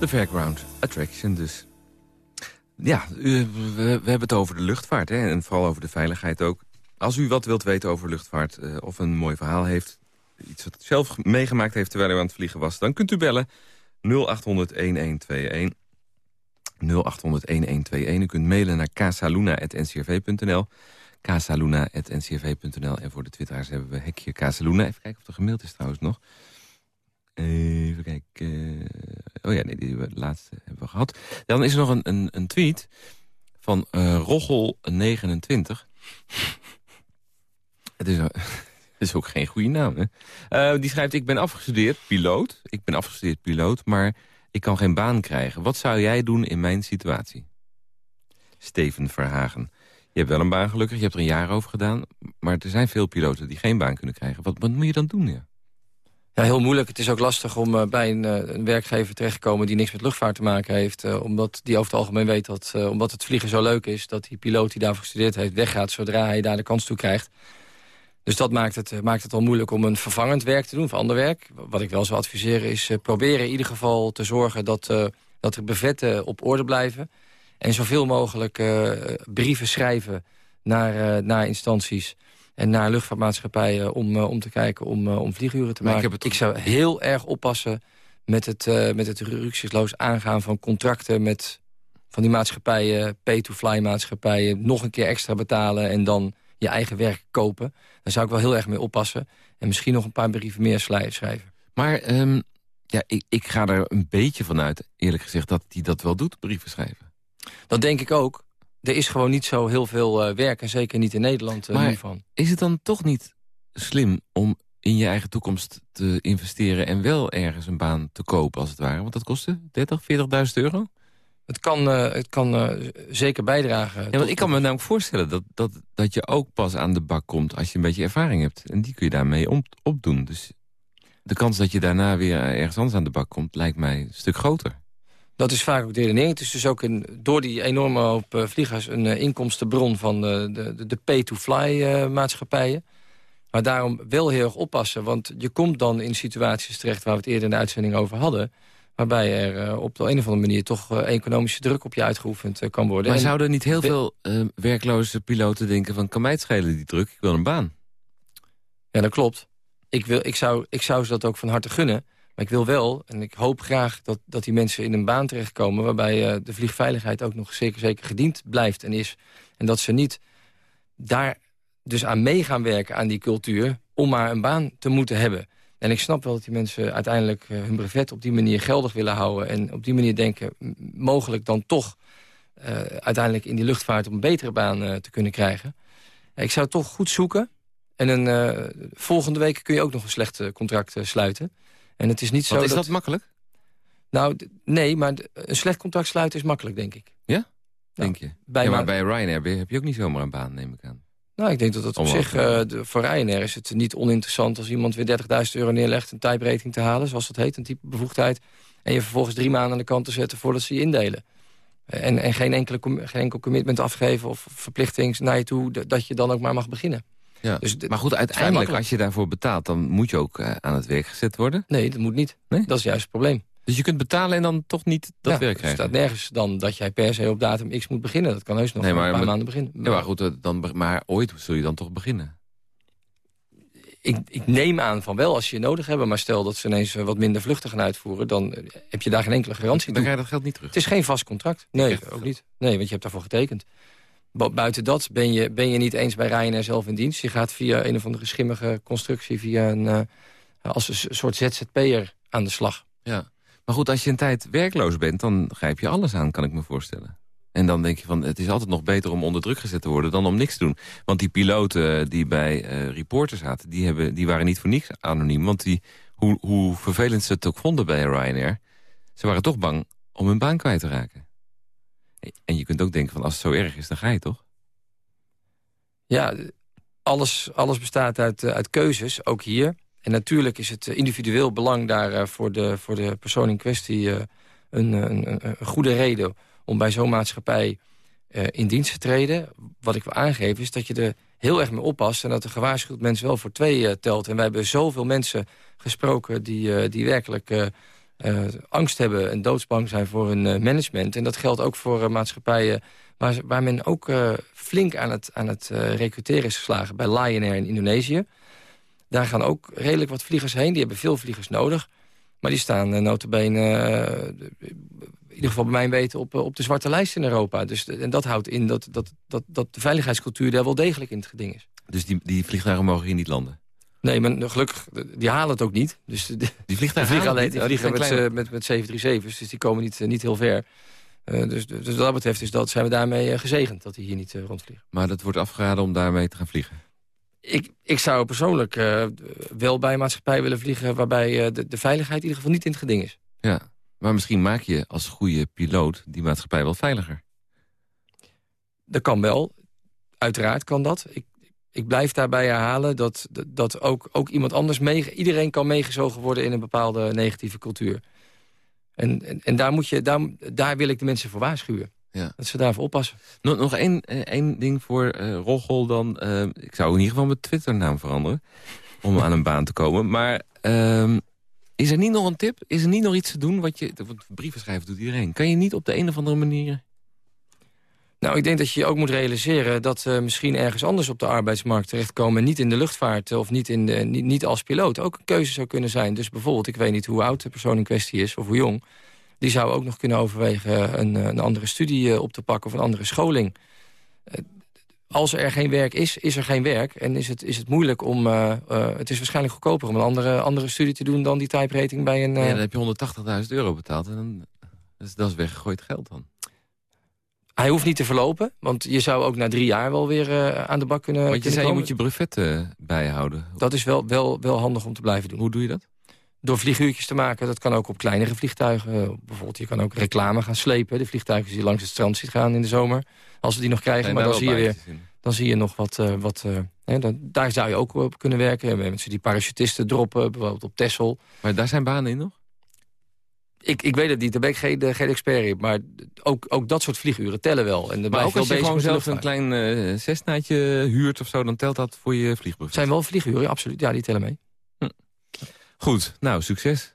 De Fairground Attraction dus. Ja, we, hebben het over de luchtvaart hè, en vooral over de veiligheid ook. Als u wat wilt weten over luchtvaart eh, of een mooi verhaal heeft... iets wat zelf meegemaakt heeft terwijl u aan het vliegen was... dan kunt u bellen 0800-1121. 0800-1121. U kunt mailen naar casaluna.ncrv.nl casaluna.ncrv.nl En voor de twitteraars hebben we hekje Casaluna. Even kijken of er gemaild is trouwens nog. Even kijken. Oh ja, nee, die we- de laatste hebben we gehad. Dan is er nog een, een, een tweet van eh Roggel29. Het is, is ook geen goede naam, hè? Eh, die schrijft, ik ben afgestudeerd piloot. Ik ben afgestudeerd piloot, maar ik kan geen baan krijgen. Wat zou jij doen in mijn situatie? Steven Verhagen. Je hebt wel een baan gelukkig, je hebt er een jaar over gedaan. Maar er zijn veel piloten die geen baan kunnen krijgen. Wat, wat moet je dan doen, ja? Ja, heel moeilijk. Het is ook lastig om eh, bij een, eh, een werkgever terecht te komen... die niks met luchtvaart te maken heeft. eh, omdat die over het algemeen weet dat, omdat het vliegen zo leuk is... dat die piloot die daarvoor gestudeerd heeft weggaat... zodra hij daar de kans toe krijgt. Dus dat maakt het, maakt het al moeilijk om een vervangend werk te doen... voor ander werk. Wat ik wel zou adviseren is proberen in ieder geval te zorgen... dat, dat er bevetten op orde blijven. En zoveel mogelijk brieven schrijven naar, naar instanties en naar luchtvaartmaatschappijen om, eh, om te kijken om, eh, om vlieguren te Maar ik maken. heb het- zou heel erg oppassen met het, eh met het rukzichtloos aangaan van contracten met van die maatschappijen, pay-to-fly maatschappijen, nog een keer extra betalen en dan je eigen werk kopen. Daar zou ik wel heel erg mee oppassen. En misschien nog een paar brieven meer schrijven. Maar ehm, ja, ik, ik ga er een beetje vanuit, eerlijk gezegd, dat hij dat wel doet, brieven schrijven. Dat denk ik ook. Er is gewoon niet zo heel veel eh, werk en zeker niet in Nederland eh, Maar- nu van. Is het dan toch niet slim om in je eigen toekomst te investeren... en wel ergens een baan te kopen, als het ware? Want dat kostte 30, 40.000 euro? Het kan, eh, het kan zeker bijdragen. Ja, want ik kan me namelijk voorstellen dat, dat, dat je ook pas aan de bak komt... als je een beetje ervaring hebt. En die kun je daarmee op, opdoen. Dus de kans dat je daarna weer ergens anders aan de bak komt... lijkt mij een stuk groter. Dat is vaak ook de redenering. Het is dus ook een, door die enorme hoop eh, vliegers... een eh, inkomstenbron van eh, de, de, de pay-to-fly maatschappijen. Maar daarom wel heel erg oppassen. Want je komt dan in situaties terecht... waar we het eerder in de uitzending over hadden... waarbij er op de een of andere manier... toch economische druk op je uitgeoefend kan worden. Maar En- zouden niet heel de- veel werkloze piloten denken... van kan mij het schelen die druk, ik wil een baan? Ja, dat klopt. Ik, wil, ik, zou, ik zou ze dat ook van harte gunnen. Maar ik wil wel, en ik hoop graag dat, dat die mensen in een baan terechtkomen... waarbij eh, de vliegveiligheid ook nog zeker, zeker gediend blijft en is. En dat ze niet daar dus aan mee gaan werken aan die cultuur... om maar een baan te moeten hebben. En ik snap wel dat die mensen uiteindelijk eh, hun brevet op die manier geldig willen houden... en op die manier denken mogelijk dan toch eh, uiteindelijk in die luchtvaart... om een betere baan te kunnen krijgen. Ik zou toch goed zoeken... En een, volgende week kun je ook nog een slecht contract sluiten. En het is niet zo Wat, is dat... dat makkelijk, Nou, nee, maar een slecht contract sluiten is makkelijk, denk ik. denk je? Bij ja, maar ma- bij Ryanair heb je ook niet zomaar een baan, neem ik aan. Nou, ik denk dat het op zich... Eh, de, voor Ryanair is het niet oninteressant als iemand weer 30.000 euro neerlegt... een type rating te halen, zoals dat heet, een type bevoegdheid... en je vervolgens drie maanden aan de kant te zetten voordat ze je indelen. En, en geen, enkele, geen enkel commitment afgeven of verplichting naar je toe... dat je dan ook maar mag beginnen. Ja. Dus maar goed, uiteindelijk, als je daarvoor betaalt... dan moet je ook eh, aan het werk gezet worden. Nee, dat moet niet. Nee? Dat is juist het probleem. Dus je kunt betalen en dan toch niet dat Ja, werk Er krijgen. staat nergens dan dat jij per se op datum X moet beginnen. Dat kan heus nog Nee, maar- een paar maar- maanden beginnen. Ja, maar goed, eh, dan, maar ooit zul je dan toch beginnen. ik, ik neem aan van wel als je je nodig hebben. Maar stel dat ze ineens eh, wat minder vluchten gaan uitvoeren... dan heb je daar geen enkele garantie Dan toe. krijg je dat geld niet terug. Het is geen vast contract. Nee, ook niet. Nee, want je hebt daarvoor getekend. Bu- Buiten dat ben je, ben je niet eens bij Ryanair zelf in dienst. Je gaat via een of andere schimmige constructie... via een, eh, als een soort ZZP'er aan de slag. Ja. Maar goed, als je een tijd werkloos bent, dan grijp je alles aan, kan ik me voorstellen. En dan denk je van, het is altijd nog beter om onder druk gezet te worden dan om niks te doen. Want die piloten die bij eh reporters zaten, die, hebben, die waren niet voor niks anoniem. Want die, hoe, hoe vervelend ze het ook vonden bij Ryanair, ze waren toch bang om hun baan kwijt te raken. En je kunt ook denken van, als het zo erg is, dan ga je toch? Ja, alles, alles bestaat uit, eh, uit keuzes, ook hier. En natuurlijk is het eh, individueel belang daar eh, voor, de, voor de persoon in kwestie... een, een, een, goede reden om bij zo'n maatschappij in dienst te treden. Wat ik wil aangeven is dat je er heel erg mee oppast... en dat de gewaarschuwd mensen wel voor twee telt. En wij hebben zoveel mensen gesproken die, die werkelijk... eh, angst hebben en doodsbang zijn voor hun eh, management. En dat geldt ook voor eh, maatschappijen waar, waar men ook flink aan het, aan het recruteren is geslagen. Bij Lion Air in Indonesië. Daar gaan ook redelijk wat vliegers heen. Die hebben veel vliegers nodig. Maar die staan uh, notabene, in ieder geval bij mijn weten, op, op de zwarte lijst in Europa. Dus, en dat houdt in dat, dat, dat, dat de veiligheidscultuur daar wel degelijk in het geding is. Dus die, die vliegtuigen mogen hier niet landen? Nee, maar gelukkig, die halen het ook niet. Dus de, Die vliegtuigen vliegen alleen die vliegen met, met, met 737's, dus die komen niet, eh, niet heel ver. Eh, dus, dus wat dat betreft is dat, zijn we daarmee eh, gezegend dat die hier niet rondvliegen. Maar dat wordt afgeraden om daarmee te gaan vliegen? Ik, ik zou persoonlijk wel bij een maatschappij willen vliegen... waarbij de, de veiligheid in ieder geval niet in het geding is. Ja, maar misschien maak je als goede piloot die maatschappij wel veiliger. Dat kan wel. Uiteraard kan dat. Ik, ik blijf daarbij herhalen dat, dat, ook, ook iemand anders... Mee, iedereen kan meegezogen worden in een bepaalde negatieve cultuur. En, en, en daar, moet je, daar, daar wil ik de mensen voor waarschuwen. Ja. Dat ze daarvoor oppassen. Nog, nog één, eh, één ding voor Roggel dan. eh, ik zou in ieder geval mijn Twitternaam veranderen. Om aan een baan te komen. Maar ehm, is er niet nog een tip? Is er niet nog iets te doen? Wat je, want brieven schrijven doet iedereen. Kan je niet op de een of andere manier... Nou, ik denk dat je ook moet realiseren dat uh, misschien ergens anders op de arbeidsmarkt terechtkomen. Niet in de luchtvaart of niet, in de, niet, niet als piloot. Ook een keuze zou kunnen zijn. Dus bijvoorbeeld, ik weet niet hoe oud de persoon in kwestie is of hoe jong. Die zou ook nog kunnen overwegen een, een andere studie uh, op te pakken of een andere scholing. Uh, als er geen werk is, is er geen werk. En is het, is het moeilijk om... Uh, het is waarschijnlijk goedkoper om een andere, andere studie te doen... dan die type rating bij een... Ja, dan heb je 180.000 euro betaald. En dan, is, dat is weggegooid geld dan. Hij hoeft niet te verlopen, want je zou ook na drie jaar wel weer uh, aan de bak kunnen Want je kunnen zei, komen. je moet je brevet uh, bijhouden. Dat is wel, wel, wel handig om te blijven doen. Hoe doe je dat? Door vlieguurtjes te maken, dat kan ook op kleinere vliegtuigen. Bijvoorbeeld, je kan ook reclame gaan slepen. De vliegtuigen die langs het strand ziet gaan in de zomer. Als we die nog krijgen, maar dan zie je weer... Dan zie je nog wat... Uh, wat hè, dan, daar zou je ook op kunnen werken. Mensen die parachutisten droppen, bijvoorbeeld op Texel. Maar daar zijn banen in nog? Ik, ik weet het niet, daar ben ik geen, geen expert in. Maar ook, ook dat soort vlieguren tellen wel. En maar ook als je gewoon zelf een klein uh, Cessnaatje huurt of zo... dan telt dat voor je vliegbrevet? Het zijn wel vlieguren, absoluut. Ja, die tellen mee. Hm. Goed, nou, succes.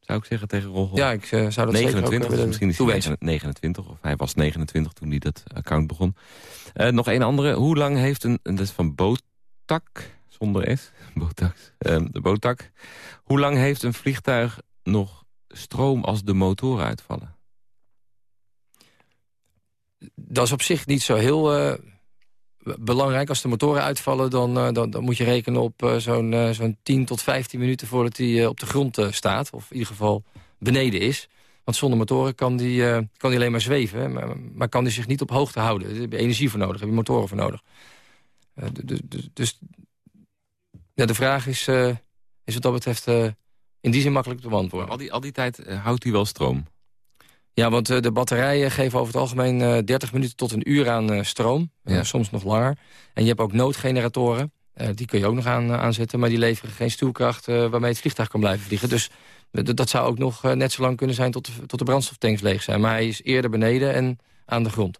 Zou ik zeggen tegen Roggel. Ja, ik uh, zou dat 29, zeker ook, uh, misschien is hij 29, of hij was 29 toen hij dat account begon. Nog een andere. Hoe lang heeft een, dat is van Botak, zonder S, Botak, um, de Botak. Hoe lang heeft een vliegtuig nog stroom als de motoren uitvallen? Dat is op zich niet zo heel uh, belangrijk. Als de motoren uitvallen, dan, uh, dan, dan, moet je rekenen op uh, zo'n zo'n 10 tot 15 minuten voordat hij op de grond staat. Of in ieder geval beneden is. Want zonder motoren kan die, kan die alleen maar zweven. Maar, maar kan die zich niet op hoogte houden. Daar heb je energie voor nodig, heb je motoren voor nodig. dus dus ja, de vraag is, is wat dat betreft in die zin makkelijk te beantwoorden. Al die, al die tijd houdt hij wel stroom? Ja, want uh, de batterijen geven over het algemeen uh, 30 minuten tot een uur aan uh, stroom. Ja. soms nog langer. En je hebt ook noodgeneratoren. Eh, die kun je ook nog aan, aanzetten. Maar die leveren geen stuwkracht waarmee het vliegtuig kan blijven vliegen. Dus dat zou ook nog net zo lang kunnen zijn tot de, tot de brandstoftanks leeg zijn. Maar hij is eerder beneden en aan de grond.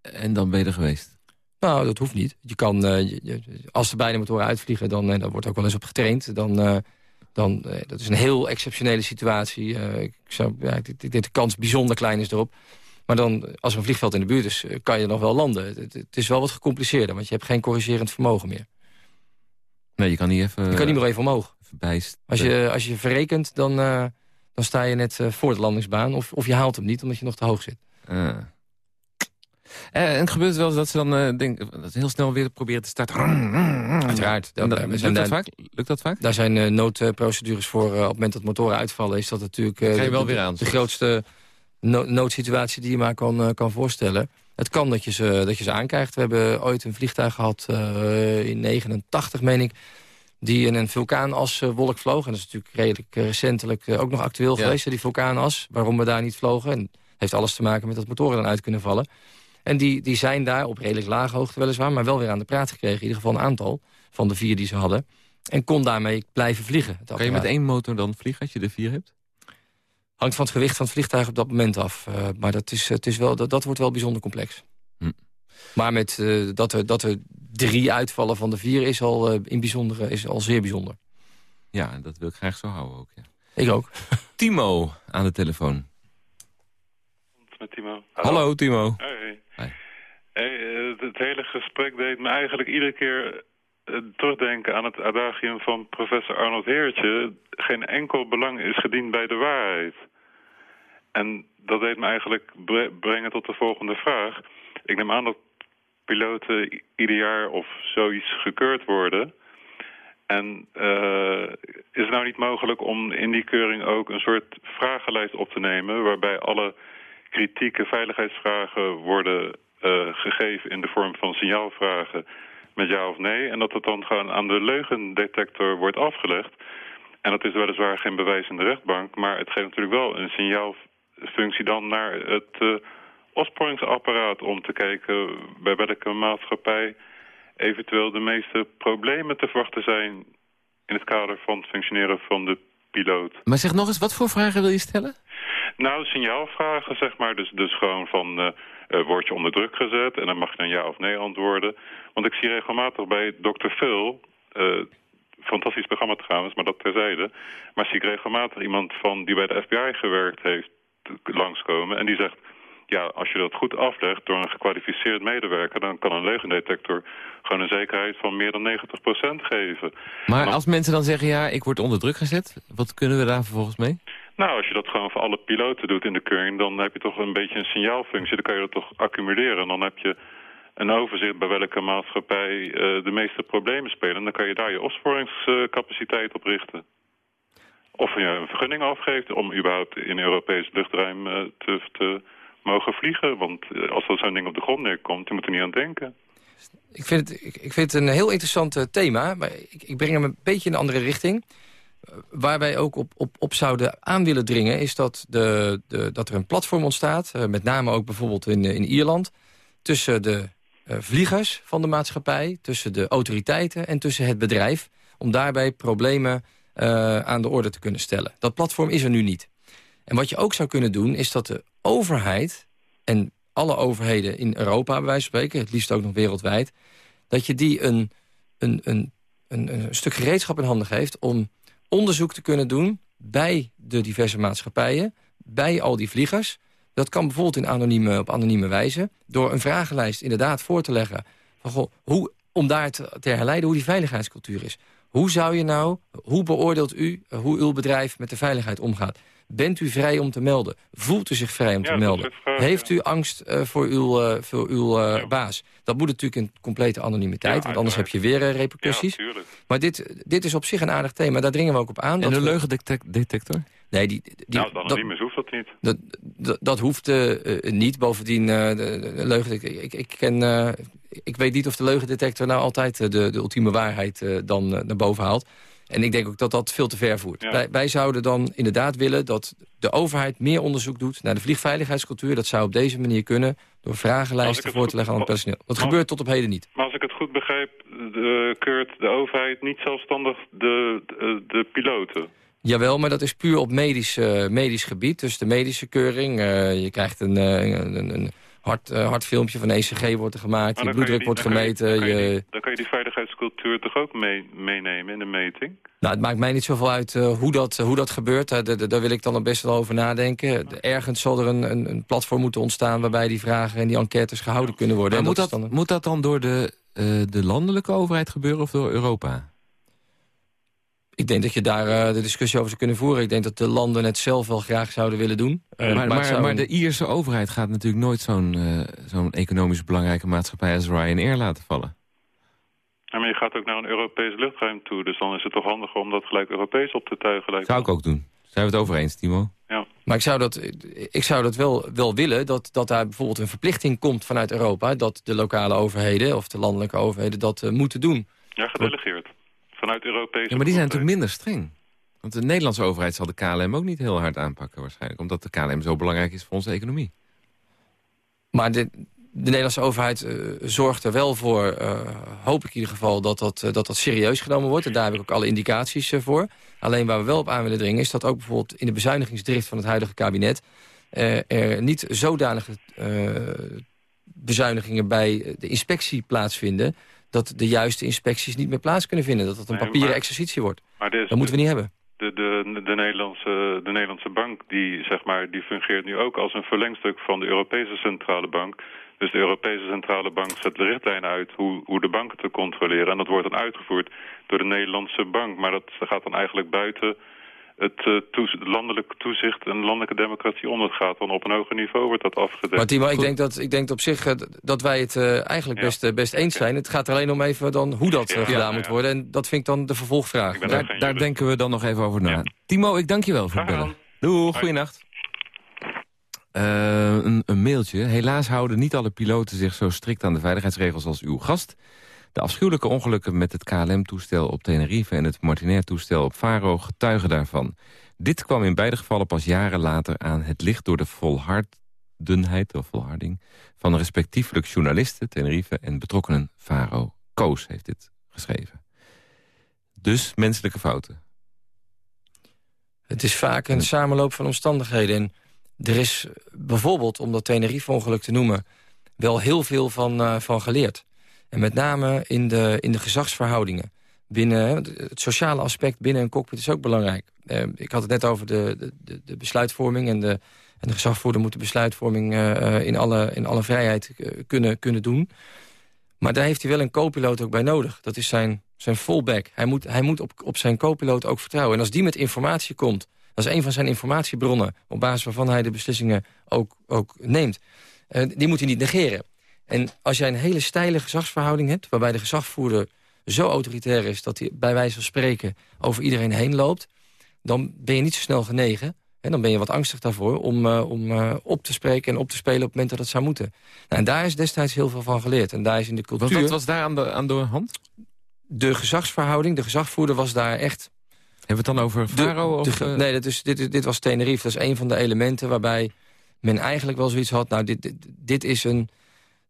En dan ben je er geweest? Nou, dat hoeft niet. Je kan, je, je, als de beide motoren uitvliegen, dan, dan wordt ook wel eens op getraind. Dan dan, uh, dat is een heel exceptionele situatie. Uh, ik, zou, ja, ik, ik denk de kans bijzonder klein is erop. Maar dan, als er een vliegveld in de buurt is, kan je nog wel landen. Het, het, is wel wat gecompliceerder, want je hebt geen corrigerend vermogen meer. Nee, je kan niet even... Je kan niet meer even omhoog. Even. Als je, als je verrekent, dan, uh, dan sta je net voor de landingsbaan. Of, of je haalt hem niet, omdat je nog te hoog zit. En het gebeurt wel dat ze dan uh, denk, dat heel snel weer proberen te starten. Uiteraard. Dat, lukt, dat vaak? lukt dat vaak? Daar zijn uh, noodprocedures voor. Op het moment dat motoren uitvallen is dat natuurlijk Ga je wel de, weer aan, de grootste no noodsituatie die je maar kan, kan voorstellen. Het kan dat je, ze, dat je ze aankrijgt. We hebben ooit een vliegtuig gehad in 89, meen ik die in een vulkaanaswolk vloog. En dat is natuurlijk redelijk recentelijk ook nog actueel Ja. geweest, die vulkaanas. Waarom we daar niet vlogen. En heeft alles te maken met dat motoren dan uit kunnen vallen. En die, die zijn daar op redelijk lage hoogte weliswaar... maar wel weer aan de praat gekregen. In ieder geval een aantal van de vier die ze hadden. En kon daarmee blijven vliegen. Kan je met één motor dan vliegen als je er vier hebt? Hangt van het gewicht van het vliegtuig op dat moment af. Eh, maar dat, is, het is wel, dat, dat wordt wel bijzonder complex. Hm. Maar met, eh, dat, er, dat er drie uitvallen van de vier is al, eh, in bijzondere, is al zeer bijzonder. Ja, dat wil ik graag zo houden ook. Ja. Ik ook. Timo aan de telefoon. Met Timo. Hallo, Timo. Hey. Het, hele gesprek deed me eigenlijk iedere keer eh, terugdenken aan het adagium van professor Arnold Heertje. Geen enkel belang is gediend bij de waarheid. En dat deed me eigenlijk bre- brengen tot de volgende vraag. Ik neem aan dat piloten ieder jaar of zoiets gekeurd worden. En eh, is het nou niet mogelijk om in die keuring ook een soort vragenlijst op te nemen... waarbij alle kritieke veiligheidsvragen worden gegeven in de vorm van signaalvragen met ja of nee. En dat het dan gewoon aan de leugendetector wordt afgelegd. En dat is weliswaar geen bewijs in de rechtbank, maar het geeft natuurlijk wel een signaalfunctie dan naar het eh, opsporingsapparaat om te kijken bij welke maatschappij eventueel de meeste problemen te verwachten zijn in het kader van het functioneren van de piloot. Maar zeg nog eens, wat voor vragen wil je stellen? Nou, signaalvragen, zeg maar. Dus, dus gewoon van, eh eh, word je onder druk gezet? En dan mag je dan ja of nee antwoorden. Want ik zie regelmatig bij Dr. Phil... eh, fantastisch programma trouwens, maar dat terzijde. Maar zie ik regelmatig iemand van die bij de FBI gewerkt heeft langskomen. En die zegt, ja, als je dat goed aflegt door een gekwalificeerd medewerker... dan kan een leugendetector gewoon een zekerheid van meer dan 90% geven. Maar Maar- als mensen dan zeggen, ja, ik word onder druk gezet... wat kunnen we daar vervolgens mee? Nou, als je dat gewoon voor alle piloten doet in de keuring... dan heb je toch een beetje een signaalfunctie. Dan kan je dat toch accumuleren. En dan heb je een overzicht bij welke maatschappij eh, de meeste problemen spelen. En dan kan je daar je opsporingscapaciteit op richten. Of je een vergunning afgeeft om überhaupt in Europees luchtruim eh, te, mogen vliegen. Want eh, als er zo'n ding op de grond neerkomt, je moet er niet aan denken. Ik vind het, ik, vind een heel interessant thema, maar ik, ik breng hem een beetje in een andere richting. Waar wij ook op, op, op zouden aan willen dringen... is dat, de, de, dat er een platform ontstaat, eh, met name ook bijvoorbeeld in, eh, in Ierland... tussen de eh, vliegers van de maatschappij, tussen de autoriteiten en tussen het bedrijf... om daarbij problemen aan de orde te kunnen stellen. Dat platform is er nu niet. En wat je ook zou kunnen doen, is dat de overheid... en alle overheden in Europa, bij wijze van spreken... het liefst ook nog wereldwijd... dat je die een, een, een, een, een stuk gereedschap in handen geeft... om onderzoek te kunnen doen bij de diverse maatschappijen... bij al die vliegers. Dat kan bijvoorbeeld in anonieme, op anonieme wijze... door een vragenlijst inderdaad voor te leggen... Van, hoe, om daar te, te herleiden hoe die veiligheidscultuur is. Hoe zou je nou, hoe beoordeelt u hoe uw bedrijf met de veiligheid omgaat? Bent u vrij om te melden? Voelt u zich vrij om Ja, te melden? vragen, Heeft u angst eh, voor uw, eh, voor uw eh, Ja. baas? Dat moet natuurlijk in complete anonimiteit, Ja, want anders heb je weer eh, repercussies. Maar dit, dit is op zich een aardig thema, daar dringen we ook op aan. En een we- leugendetector? Nee, die, die, nou, het dat, hoeft dat niet. dat, dat, dat hoeft eh, eh, niet. Bovendien, eh, de, de leugen, ik, ik, ik, ken, eh, ik weet niet of de leugendetector nou altijd eh, de, de ultieme waarheid eh, dan eh, naar boven haalt. En ik denk ook dat dat veel te ver voert. Ja. Wij, wij zouden dan inderdaad willen dat de overheid meer onderzoek doet... naar de vliegveiligheidscultuur. Dat zou op deze manier kunnen door vragenlijsten voor te leggen aan het personeel. Dat als- gebeurt tot op heden niet. Maar als ik het goed begrijp, de, keurt de overheid niet zelfstandig de, de, de piloten. Jawel, maar dat is puur op medisch, medisch gebied. Dus de medische keuring. eh, je krijgt een, eh, een, een hart, eh, hartfilmpje van ECG wordt er gemaakt. Je bloeddruk die- wordt dan kan je- gemeten. Dan kan, je, dan kan je die veiligheidscultuur toch ook mee, meenemen in de meting? Nou, het maakt mij niet zoveel uit eh, hoe, dat, hoe dat gebeurt. Daar, daar, wil ik dan best wel over nadenken. De- Ergens zal er een, een, een platform moeten ontstaan... waarbij die vragen en die enquêtes gehouden kunnen worden. Maar En moet dat, een- moet dat dan door de, eh, de landelijke overheid gebeuren of door Europa? Ik denk dat je daar eh, de discussie over zou kunnen voeren. Ik denk dat de landen het zelf wel graag zouden willen doen. Eh, maar, maar, zou maar een- de Ierse overheid gaat natuurlijk nooit zo'n eh, zo'n economisch belangrijke maatschappij als Ryanair laten vallen. Ja, maar je gaat ook naar een Europees luchtruim toe. Dus dan is het toch handiger om dat gelijk Europees op te tuigen. lijkt Zou ik ook doen. Zijn we het over eens, Timo? Ja. Maar ik zou dat, ik zou dat wel, wel willen, dat, dat daar bijvoorbeeld een verplichting komt vanuit Europa... dat de lokale overheden of de landelijke overheden dat moeten doen. ja, gedelegeerd. Vanuit Europese Ja, maar die zijn natuurlijk minder streng. Want de Nederlandse overheid zal de KLM ook niet heel hard aanpakken waarschijnlijk. Omdat de KLM zo belangrijk is voor onze economie. Maar de, de Nederlandse overheid eh, zorgt er wel voor, eh, hoop ik in ieder geval... Dat dat, eh, dat dat serieus genomen wordt. En daar heb ik ook alle indicaties voor. Alleen waar we wel op aan willen dringen... is dat ook bijvoorbeeld in de bezuinigingsdrift van het huidige kabinet... eh, er niet zodanige eh, bezuinigingen bij de inspectie plaatsvinden... dat de juiste inspecties niet meer plaats kunnen vinden. Dat dat een papieren exercitie wordt. Maar is, Dat moeten we niet hebben. de, de, de, Nederlandse, de Nederlandse bank die, zeg maar, die fungeert nu ook als een verlengstuk van de Europese Centrale Bank. Dus de Europese Centrale Bank zet de richtlijnen uit hoe, hoe de banken te controleren. En dat wordt dan uitgevoerd door de Nederlandse bank. Maar dat gaat dan eigenlijk buiten het uh, toez landelijk toezicht en landelijke democratie om. Dat gaat dan op een hoger niveau, wordt dat afgedekt. Maar Timo, ik denk, dat, ik denk op zich uh, dat wij het uh, eigenlijk Ja. best, best eens zijn. Het gaat er alleen om even dan hoe dat Ja, gedaan ja, moet worden. En dat vind ik dan de vervolgvraag. Daar, daar denken we dan nog even over na. Ja. Timo, ik dank je wel voor het bellen. Doei, goeienacht. Eh, een, een mailtje. Helaas houden niet alle piloten zich zo strikt aan de veiligheidsregels als uw gast. De afschuwelijke ongelukken met het KLM-toestel op Tenerife... en het Martinair-toestel op Faro getuigen daarvan. Dit kwam in beide gevallen pas jaren later aan het licht... door de volhardendheid of volharding van respectievelijk journalisten... Tenerife en betrokkenen Faro. Koos heeft dit geschreven. Dus menselijke fouten. Het is vaak een samenloop van omstandigheden. En er is bijvoorbeeld, om dat Tenerife-ongeluk te noemen... wel heel veel van, eh, van geleerd. En met name in de, in de gezagsverhoudingen. Binnen, het sociale aspect binnen een cockpit is ook belangrijk. Eh, ik had het net over de, de, de besluitvorming... en de, en de gezagvoerder moet de besluitvorming eh, eh, in, alle, in alle vrijheid kunnen, kunnen doen. Maar daar heeft hij wel een co-piloot ook bij nodig. Dat is zijn, zijn fallback. Hij moet, hij moet op, op zijn co-piloot ook vertrouwen. En als die met informatie komt... dat is een van zijn informatiebronnen... op basis waarvan hij de beslissingen ook, ook neemt. die moet hij niet negeren. En als jij een hele steile gezagsverhouding hebt... waarbij de gezagvoerder zo autoritair is... dat hij bij wijze van spreken over iedereen heen loopt... dan ben je niet zo snel genegen... En dan ben je wat angstig daarvoor om, eh, om eh, op te spreken en op te spelen op het moment dat het zou moeten. Nou, en daar is destijds heel veel van geleerd. En daar is in de cultuur... wat was daar aan de, aan de hand? De gezagsverhouding, de gezagvoerder was daar echt... Hebben we het dan over Faro? de of, eh, nee, dat is, dit, dit was Tenerife. Dat is een van de elementen waarbij men eigenlijk wel zoiets had... nou, dit, dit, dit is een...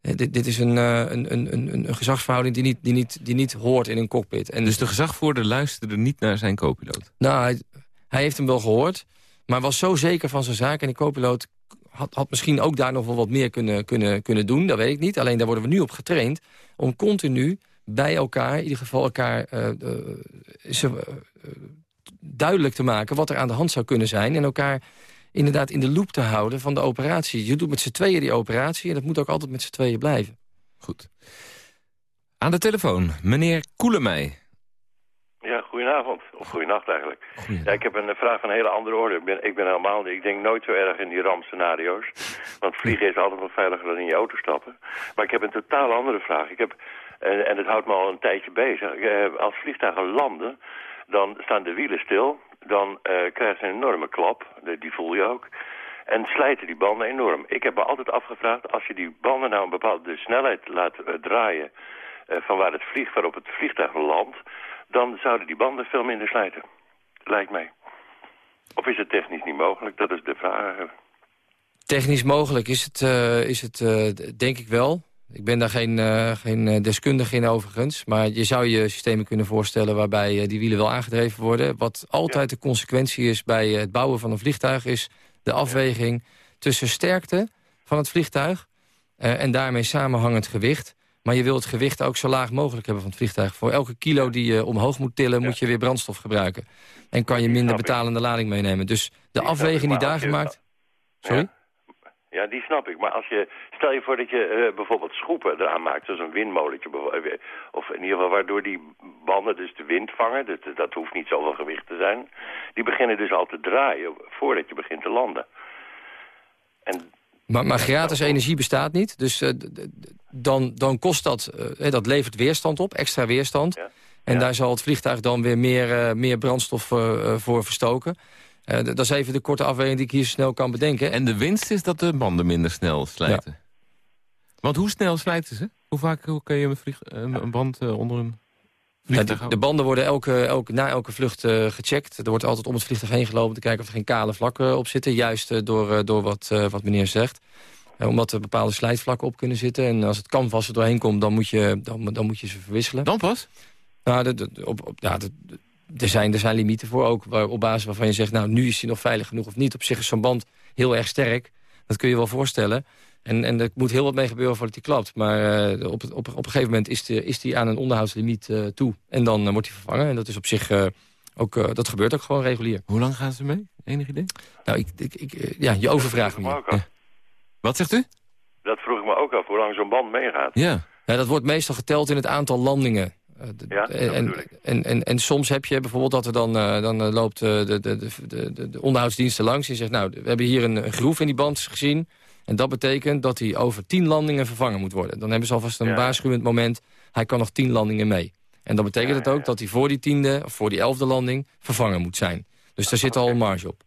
eh, Dit, dit is een, eh, een, een, een, een gezagsverhouding die niet, die, niet, die niet hoort in een cockpit. En Dus de gezagvoerder luisterde niet naar zijn co-piloot? Nou, hij, hij heeft hem wel gehoord, maar was zo zeker van zijn zaak. En de co-piloot had, had misschien ook daar nog wel wat meer kunnen, kunnen, kunnen doen. Dat weet ik niet. Alleen daar worden we nu op getraind om continu bij elkaar... in ieder geval elkaar eh, duidelijk te maken wat er aan de hand zou kunnen zijn... en elkaar inderdaad in de loop te houden van de operatie. Je doet met z'n tweeën die operatie en dat moet ook altijd met z'n tweeën blijven. Goed. Aan de telefoon, meneer Koelemij. Ja, goedenavond. Of goedenacht eigenlijk. Ja, ik heb een vraag van een hele andere orde. Ik ben, ik ben helemaal niet... Ik denk nooit zo erg in die rampscenario's. Want vliegen is altijd wel veiliger dan in je auto stappen. Maar ik heb een totaal andere vraag. Ik heb, en, en het houdt me al een tijdje bezig. Eh, Als vliegtuigen landen, dan staan de wielen stil. Dan eh krijgen ze een enorme klap. Die- voel je ook. En slijten die banden enorm. Ik heb me altijd afgevraagd, als je die banden nou een bepaalde snelheid laat eh, draaien... eh, van waar het vlieg, waarop het vliegtuig landt... dan zouden die banden veel minder slijten. Lijkt mij. Of is het technisch niet mogelijk? Dat is de vraag. Technisch mogelijk is het, is het denk ik wel. Ik ben daar geen, eh, geen eh, deskundige in overigens. Maar je zou je systemen kunnen voorstellen waarbij eh, die wielen wel aangedreven worden. Wat altijd de consequentie is bij het bouwen van een vliegtuig... is de afweging tussen sterkte van het vliegtuig... en daarmee samenhangend gewicht. Maar je wilt het gewicht ook zo laag mogelijk hebben van het vliegtuig. Voor elke kilo die je omhoog moet tillen, moet je weer brandstof gebruiken. En kan je minder betalende lading meenemen. Dus de afweging die daar gemaakt... Sorry? Ja. Die snap ik. Maar als je, stel je voor dat je eh, bijvoorbeeld schoepen eraan maakt, zoals een windmolentje, eh, of in ieder geval waardoor die banden dus de wind vangen, dat, dat hoeft niet zoveel gewicht te zijn, die beginnen dus al te draaien voordat je begint te landen. En Maar, maar gratis energie bestaat niet. Dus eh, dan, dan kost dat, eh, dat levert weerstand op, extra weerstand. Ja. En Ja. daar zal het vliegtuig dan weer meer, meer brandstof voor verstoken. Eh, dat is even de korte afweging die ik hier snel kan bedenken. En de winst is dat de banden minder snel slijten. Want hoe snel slijten ze? Hoe vaak hoe kun je een, vlieg, een, een band eh, onder een Ja, vliegtuig de, de banden worden elke, elke, na elke vlucht eh, gecheckt. Er wordt altijd om het vliegtuig heen gelopen... om te kijken of er geen kale vlakken op zitten. Juist door, door wat, wat meneer zegt. Omdat er bepaalde slijtvlakken op kunnen zitten. En als het canvas er doorheen komt, dan moet je, dan, dan moet je ze verwisselen. Dan pas? Nou, de, de- op, op, ja, de- er, zijn, er zijn limieten voor ook. Waar, op basis waarvan je zegt, nou, nu is hij nog veilig genoeg of niet. Op zich is zo'n band heel erg sterk. Dat kun je wel voorstellen. En, en er moet heel wat mee gebeuren voordat hij klapt. Maar eh, op, op, op een gegeven moment is hij is die aan een onderhoudslimiet eh, toe. En dan eh, wordt hij vervangen. En dat is op zich eh, ook, eh, dat gebeurt ook gewoon regulier. Hoe lang gaan ze mee? Enig idee? Nou, ik, ik, ik, ja, je overvraagt me. ook af. Wat zegt u? Dat vroeg ik me ook af, hoe lang zo'n band meegaat. Ja. Ja, dat wordt meestal geteld in het aantal landingen. Eh, Ja, dat en, en, en, en soms heb je bijvoorbeeld dat er dan, eh, dan eh, loopt de, de, de, de, de, de onderhoudsdiensten langs. Die zegt, nou, we hebben hier een, groef in die band gezien. En dat betekent dat hij over tien landingen vervangen moet worden. Dan hebben ze alvast een waarschuwend moment. Hij kan nog tien landingen mee. En dan betekent het ook dat hij voor die tiende of voor die elfde landing vervangen moet zijn. Dus daar zit al een marge op.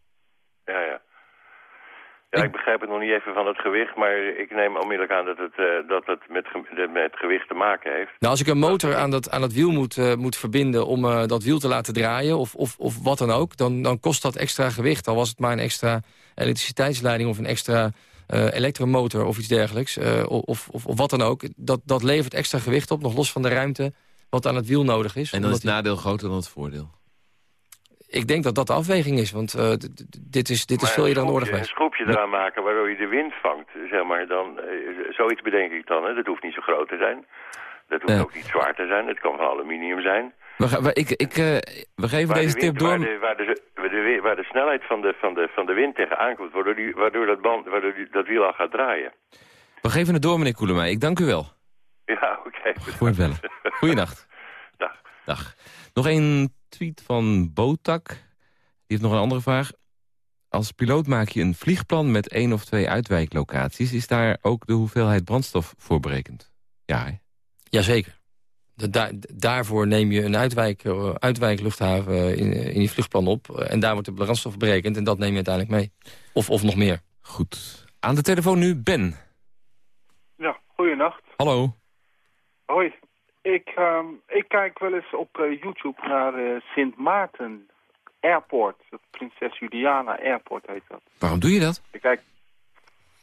Ja, ik begrijp het nog niet even van het gewicht, maar ik neem onmiddellijk aan dat het, eh, dat het met, ge- met gewicht te maken heeft. Nou, als ik een motor aan dat, aan dat wiel moet, eh, moet verbinden om eh, dat wiel te laten draaien... Of, of, of wat dan ook, dan, dan kost dat extra gewicht. Al was het maar een extra elektriciteitsleiding of een extra eh, elektromotor of iets dergelijks. eh, of, of, of wat dan ook. Dat, dat levert extra gewicht op, nog los van de ruimte wat aan het wiel nodig is. En dan is het nadeel groter dan het voordeel. Ik denk dat dat de afweging is, want eh, dit is, dit is veel eerder dan orde schroefje- geweest. Een schroepje eraan maken waardoor je de wind vangt, zeg maar, dan, eh, zoiets bedenk ik dan. Hè. Dat hoeft niet zo groot te zijn. Dat hoeft Ja. ook niet zwaar te zijn. Het kan van aluminium zijn. We, gaan- we- ik, ik, eh, we geven deze de, wind, tip door. waar, de, waar, de, waar, de, waar de snelheid van de, van de, van de wind tegenaan komt, waardoor, die, waardoor, dat, band, waardoor die, dat wiel al gaat draaien. We geven het door, meneer Koelemij. Ik dank u wel Ja, oké. bellen. Goeienacht. Dag. Dag. Nog een tweet van Botak. Die heeft nog een andere vraag. Als piloot maak je een vliegplan met één of twee uitwijklocaties. Is daar ook de hoeveelheid brandstof voor berekend? Ja, hè? Jazeker. Daarvoor neem je een uitwijk, eh, uitwijkluchthaven in, in je vluchtplan op. En daar wordt de brandstof berekend en dat neem je uiteindelijk mee. Of, of nog meer. Goed. Aan de telefoon nu Ben. Ja, goeienacht. Hallo. Hoi. Ik, ehm, ik kijk wel eens op eh, YouTube naar eh, Sint Maarten Airport. Prinses Juliana Airport heet dat. Waarom doe je dat? Ik kijk...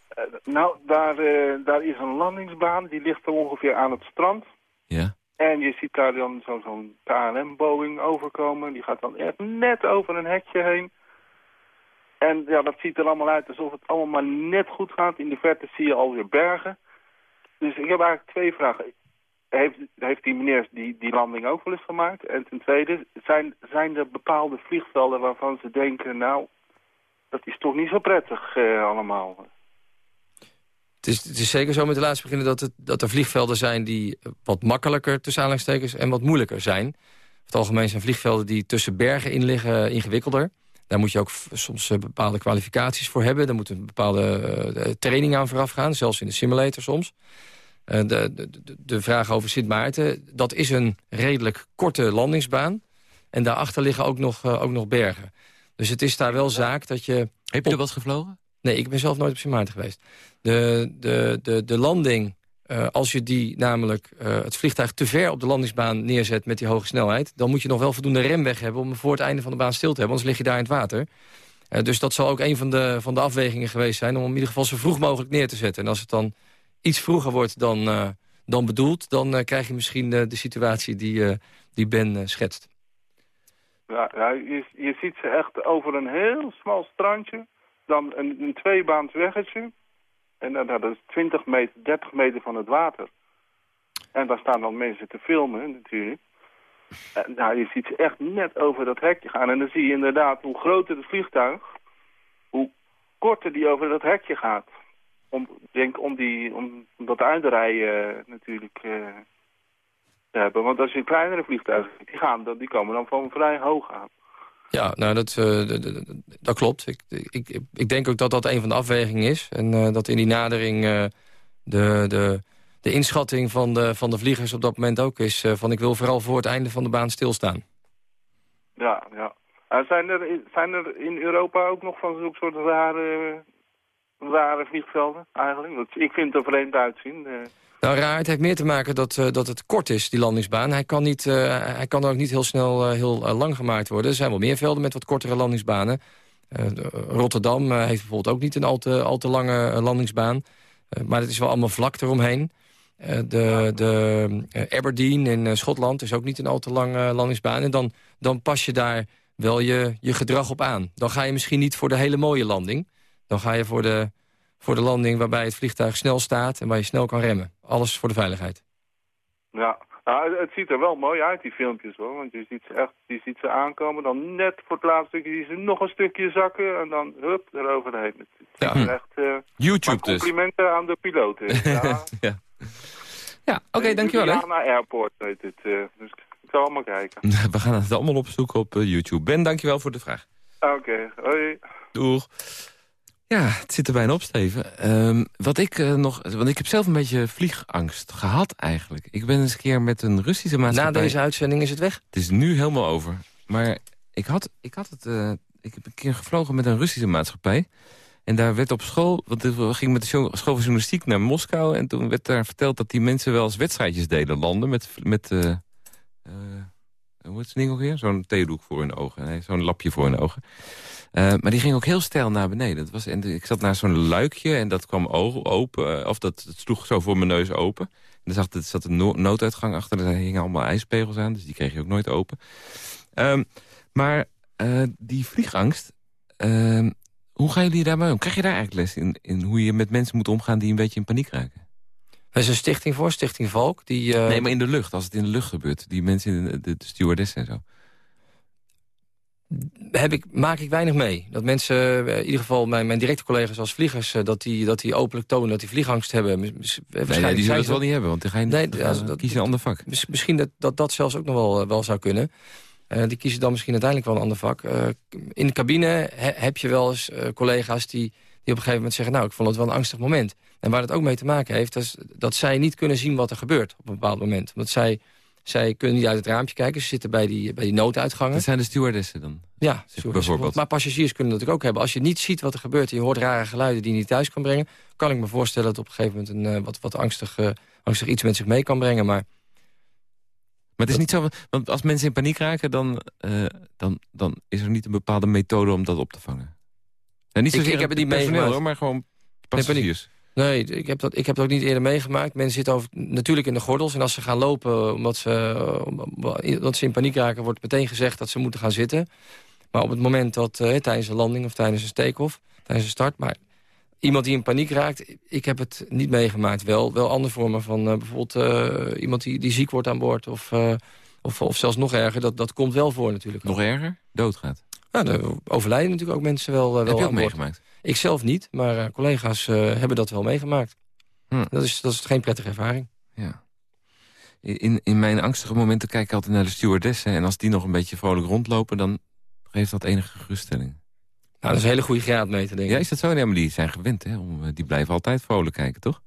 eh, nou, daar, daar is een landingsbaan. Die ligt er ongeveer aan het strand. Ja. En je ziet daar dan zo- zo'n KLM-Boeing overkomen. Die gaat dan echt net over een hekje heen. En ja, dat ziet er allemaal uit alsof het allemaal maar net goed gaat. In de verte zie je alweer bergen. Dus ik heb eigenlijk twee vragen. Heeft, heeft die meneer die, die landing ook wel eens gemaakt? En ten tweede, zijn, zijn er bepaalde vliegvelden waarvan ze denken... nou, dat is toch niet zo prettig eh, allemaal. Het is, het is zeker zo met de laatste beginnen dat, het, dat er vliegvelden zijn die eh, wat makkelijker tussen aanhalingstekens en wat moeilijker zijn. Over het algemeen zijn vliegvelden die tussen bergen in liggen ingewikkelder. Daar moet je ook soms eh, bepaalde kwalificaties voor hebben. Daar moet een bepaalde eh, training aan vooraf gaan, zelfs in de simulator soms. Eh, de, de, vraag over Sint Maarten, dat is een redelijk korte landingsbaan. En daarachter liggen ook nog, eh, ook nog bergen. Dus het is daar wel zaak dat je... Heb je er wat gevlogen? Nee, ik ben zelf nooit op Sint Maarten geweest. De, de, de, de landing, eh, als je die namelijk het vliegtuig te ver op de landingsbaan neerzet met die hoge snelheid... dan moet je nog wel voldoende remweg hebben om voor het einde van de baan stil te hebben. Anders lig je daar in het water. Dus dat zal ook een van de, van de afwegingen geweest zijn... om hem in ieder geval zo vroeg mogelijk neer te zetten. En als het dan iets vroeger wordt dan, eh, dan bedoeld... dan eh, krijg je misschien eh, de situatie die, die Ben schetst. Ja, je, ziet ze echt over een heel smal strandje. Dan een, een tweebaans weggetje. En dan, dat is 20 meter, 30 meter van het water. En daar staan dan mensen te filmen natuurlijk. En, nou, je ziet ze echt net over dat hekje gaan. En dan zie je inderdaad hoe groter het vliegtuig, hoe korter die over dat hekje gaat. Om, denk om, die, om dat uitrijden eh, natuurlijk eh, te hebben. Want als je kleinere vliegtuigen die, gaan, dan- die komen dan van vrij hoog aan. Ja, nou, dat, eh, dat klopt. Ik, ik, ik denk ook dat dat een van de afwegingen is. En dat in die nadering de, de, de inschatting van de, van de vliegers op dat moment ook is... van ik wil vooral voor het einde van de baan stilstaan. Ja, ja. En zijn, er, zijn er in Europa ook nog van zo'n soort rare, rare vliegvelden eigenlijk? Want ik vind het er vreemd uitzien. eh. Nou, raar, het heeft meer te maken dat, eh, dat het kort is, die landingsbaan. Hij kan, niet, eh, hij kan ook niet heel snel heel lang gemaakt worden. Er zijn wel meer velden met wat kortere landingsbanen. Rotterdam heeft bijvoorbeeld ook niet een al te, al te lange landingsbaan. Maar het is wel allemaal vlak eromheen. De de Aberdeen in Schotland is ook niet een al te lange landingsbaan. En dan, dan pas je daar wel je, je gedrag op aan. Dan ga je misschien niet voor de hele mooie landing. Dan ga je voor de, voor de landing waarbij het vliegtuig snel staat... en waar je snel kan remmen. Alles voor de veiligheid. Ja, Nou, het- ziet er wel mooi uit, die filmpjes hoor. Want je ziet ze echt, je ziet ze aankomen. Dan net voor het laatste stukje zie je ze nog een stukje zakken. En dan, hup, eroverheen. Het ziet Ja. er echt... eh, YouTube dus. complimenten aan de piloten. Ja, ja, ja oké, dankjewel hè. Juliana Airport heet het. eh, dus ik zal allemaal kijken. We gaan het allemaal opzoeken op eh, YouTube. Ben, dankjewel voor de vraag. Oké, hoi. Doeg. Ja, het zit er bijna op, Steven. Ehm, wat ik eh, nog... Want ik heb zelf een beetje vliegangst gehad eigenlijk. Ik ben eens een keer met een Russische maatschappij... Na deze uitzending is het weg. Het is nu helemaal over. Maar ik had, ik had het... eh, ik heb een keer gevlogen met een Russische maatschappij. En daar werd op school... Want we gingen met de school van journalistiek naar Moskou... en toen werd daar verteld dat die mensen wel eens wedstrijdjes deden landen... met, met eh, hoe heet het ding ook weer? Zo'n theedoek voor hun ogen. Nee, Zo'n lapje voor hun ogen. Eh, maar die ging ook heel stijl naar beneden. Het was, en ik zat naar zo'n luikje en dat kwam open. eh, Of dat het sloeg zo voor mijn neus open. En er zat, er zat een no- nooduitgang achter. Daar hingen allemaal ijspegels aan. Dus die kreeg je ook nooit open. Ehm, maar eh, die vliegangst... ehm, hoe gaan jullie daarmee om? Krijg je daar eigenlijk les in, in hoe je met mensen moet omgaan... die een beetje in paniek raken? Er is een stichting voor, Stichting Valk. Die, nee, maar in de lucht. Als het in de lucht gebeurt. Die mensen, in de, de, de stewardessen en zo. Heb ik, maak ik weinig mee. Dat mensen, eh, in ieder geval mijn, mijn directe collega's als vliegers... eh, dat die, dat die openlijk tonen dat die vliegangst hebben. Nee, die zullen het wel niet hebben. Want die ga je Nee, ja, gaan dat- kiezen een ander vak. Mis- Misschien dat, dat dat zelfs ook nog wel, eh, wel zou kunnen. Eh, die kiezen dan misschien uiteindelijk wel een ander vak. Eh, in de cabine he- heb je wel eens eh, collega's die, die op een gegeven moment zeggen... nou, ik vond het wel een angstig moment. En waar het ook mee te maken heeft... is dat zij niet kunnen zien wat er gebeurt op een bepaald moment. Want zij, zij kunnen niet uit het raampje kijken. Ze zitten bij die, bij die nooduitgangen. Dat zijn de stewardessen dan? Ja, bijvoorbeeld. Maar passagiers kunnen dat natuurlijk ook hebben. Als je niet ziet wat er gebeurt en je hoort rare geluiden die je niet thuis kan brengen... kan ik me voorstellen dat op een gegeven moment een eh, wat, wat angstig, eh, angstig iets met zich mee kan brengen. Maar Maar het is niet zo, want als mensen in paniek raken, dan, eh, dan, dan is er niet een bepaalde methode om dat op te vangen. En niet Ik- zozeer ik heb het niet personeel, hoor, maar gewoon passagiers. Nee, ik heb, dat, ik heb dat ook niet eerder meegemaakt. Mensen zitten over, natuurlijk in de gordels. En als ze gaan lopen omdat ze, omdat ze in paniek raken... wordt meteen gezegd dat ze moeten gaan zitten. Maar op het moment dat eh, tijdens een landing of tijdens een take-off... tijdens een start... maar iemand die in paniek raakt... ik heb het niet meegemaakt. Wel, wel andere vormen van eh, bijvoorbeeld eh, iemand die, die ziek wordt aan boord... Of, of, of zelfs nog erger, dat, dat komt wel voor natuurlijk. Nog erger? Doodgaat. Ja, er overlijden natuurlijk ook mensen wel, wel Heb je ook meegemaakt? Ik zelf niet, maar eh, collega's eh, hebben dat wel meegemaakt. Hm. Dat, is, dat is geen prettige ervaring. Ja. In, in mijn angstige momenten kijk ik altijd naar de stewardessen... en als die nog een beetje vrolijk rondlopen... dan geeft dat enige geruststelling. Nou, dat is een hele goede graadmeter, denk ik. Ja, is dat zo? Ja, maar die zijn gewend, hè? Om, eh, die blijven altijd vrolijk kijken, toch?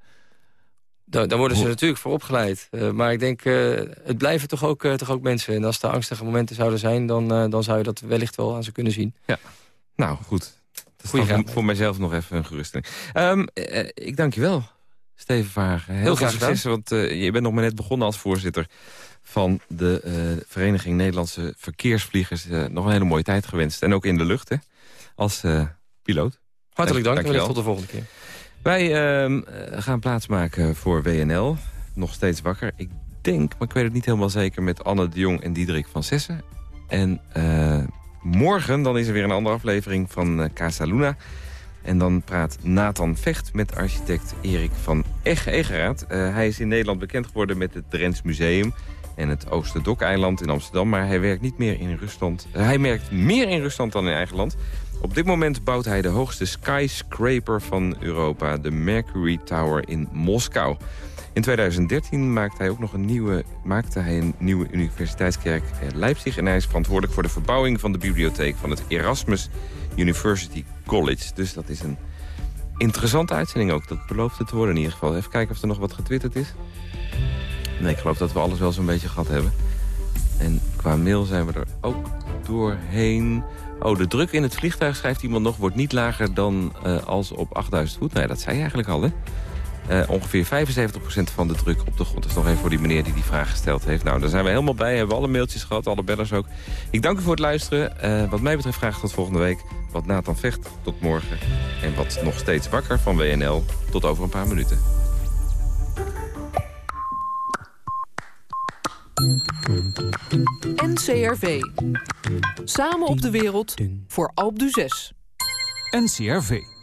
Daar, daar worden ze natuurlijk voor opgeleid. Maar ik denk, het blijven toch ook, toch ook mensen. En als er angstige momenten zouden zijn, dan, dan zou je dat wellicht wel aan ze kunnen zien. Nou, goed. Goeie voor, voor mijzelf nog even een geruststelling. Ehm, eh, ik dank je wel, Steven Vagen. Heel, veel graag succes, want eh, je bent nog maar net begonnen als voorzitter... van de eh, Vereniging Nederlandse Verkeersvliegers. Nog een hele mooie tijd gewenst. En ook in de lucht, hè? Als piloot. Hartelijk dank, Dank wel. tot de volgende keer. Wij ehm, eh, gaan plaatsmaken voor WNL. Nog steeds wakker. Ik denk, maar ik weet het niet helemaal zeker... met Anne de Jong en Diederik van Sessen. En morgen dan is er weer een andere aflevering van eh, Casa Luna. En dan praat Nathan Vecht met architect Erik van Eg Egeraat. Eh, hij is in Nederland bekend geworden met het Drents Museum... en het Oosterdok-eiland in Amsterdam. Maar hij werkt niet meer in Rusland. Eh, hij werkt meer in Rusland dan in eigen land... Op dit moment bouwt hij de hoogste skyscraper van Europa, de Mercury Tower in Moskou. In 2013 maakte hij ook nog een nieuwe, maakte hij een nieuwe universiteitskerk in Leipzig... en hij is verantwoordelijk voor de verbouwing van de bibliotheek van het Erasmus University College. Dus dat is een interessante uitzending ook. Dat belooft het te worden in ieder geval. Even kijken of er nog wat getwitterd is. Nee, ik geloof dat we alles wel zo'n beetje gehad hebben. En qua mail zijn we er ook doorheen. Oh, de druk in het vliegtuig, schrijft iemand nog, wordt niet lager dan eh, als op 8000 voet. Nou ja, dat zei je eigenlijk al, hè? Eh, ongeveer 75% van de druk op de grond. Dat is nog even voor die meneer die die vraag gesteld heeft. Nou, daar zijn we helemaal bij. Hebben we alle mailtjes gehad, alle bellers ook. Ik dank u voor het luisteren. Eh, wat mij betreft graag tot volgende week. Wat Nathan Vecht, tot morgen. En wat nog steeds wakker van WNL, tot over een paar minuten. NCRV. Samen op de wereld voor Alp du 6. NCRV.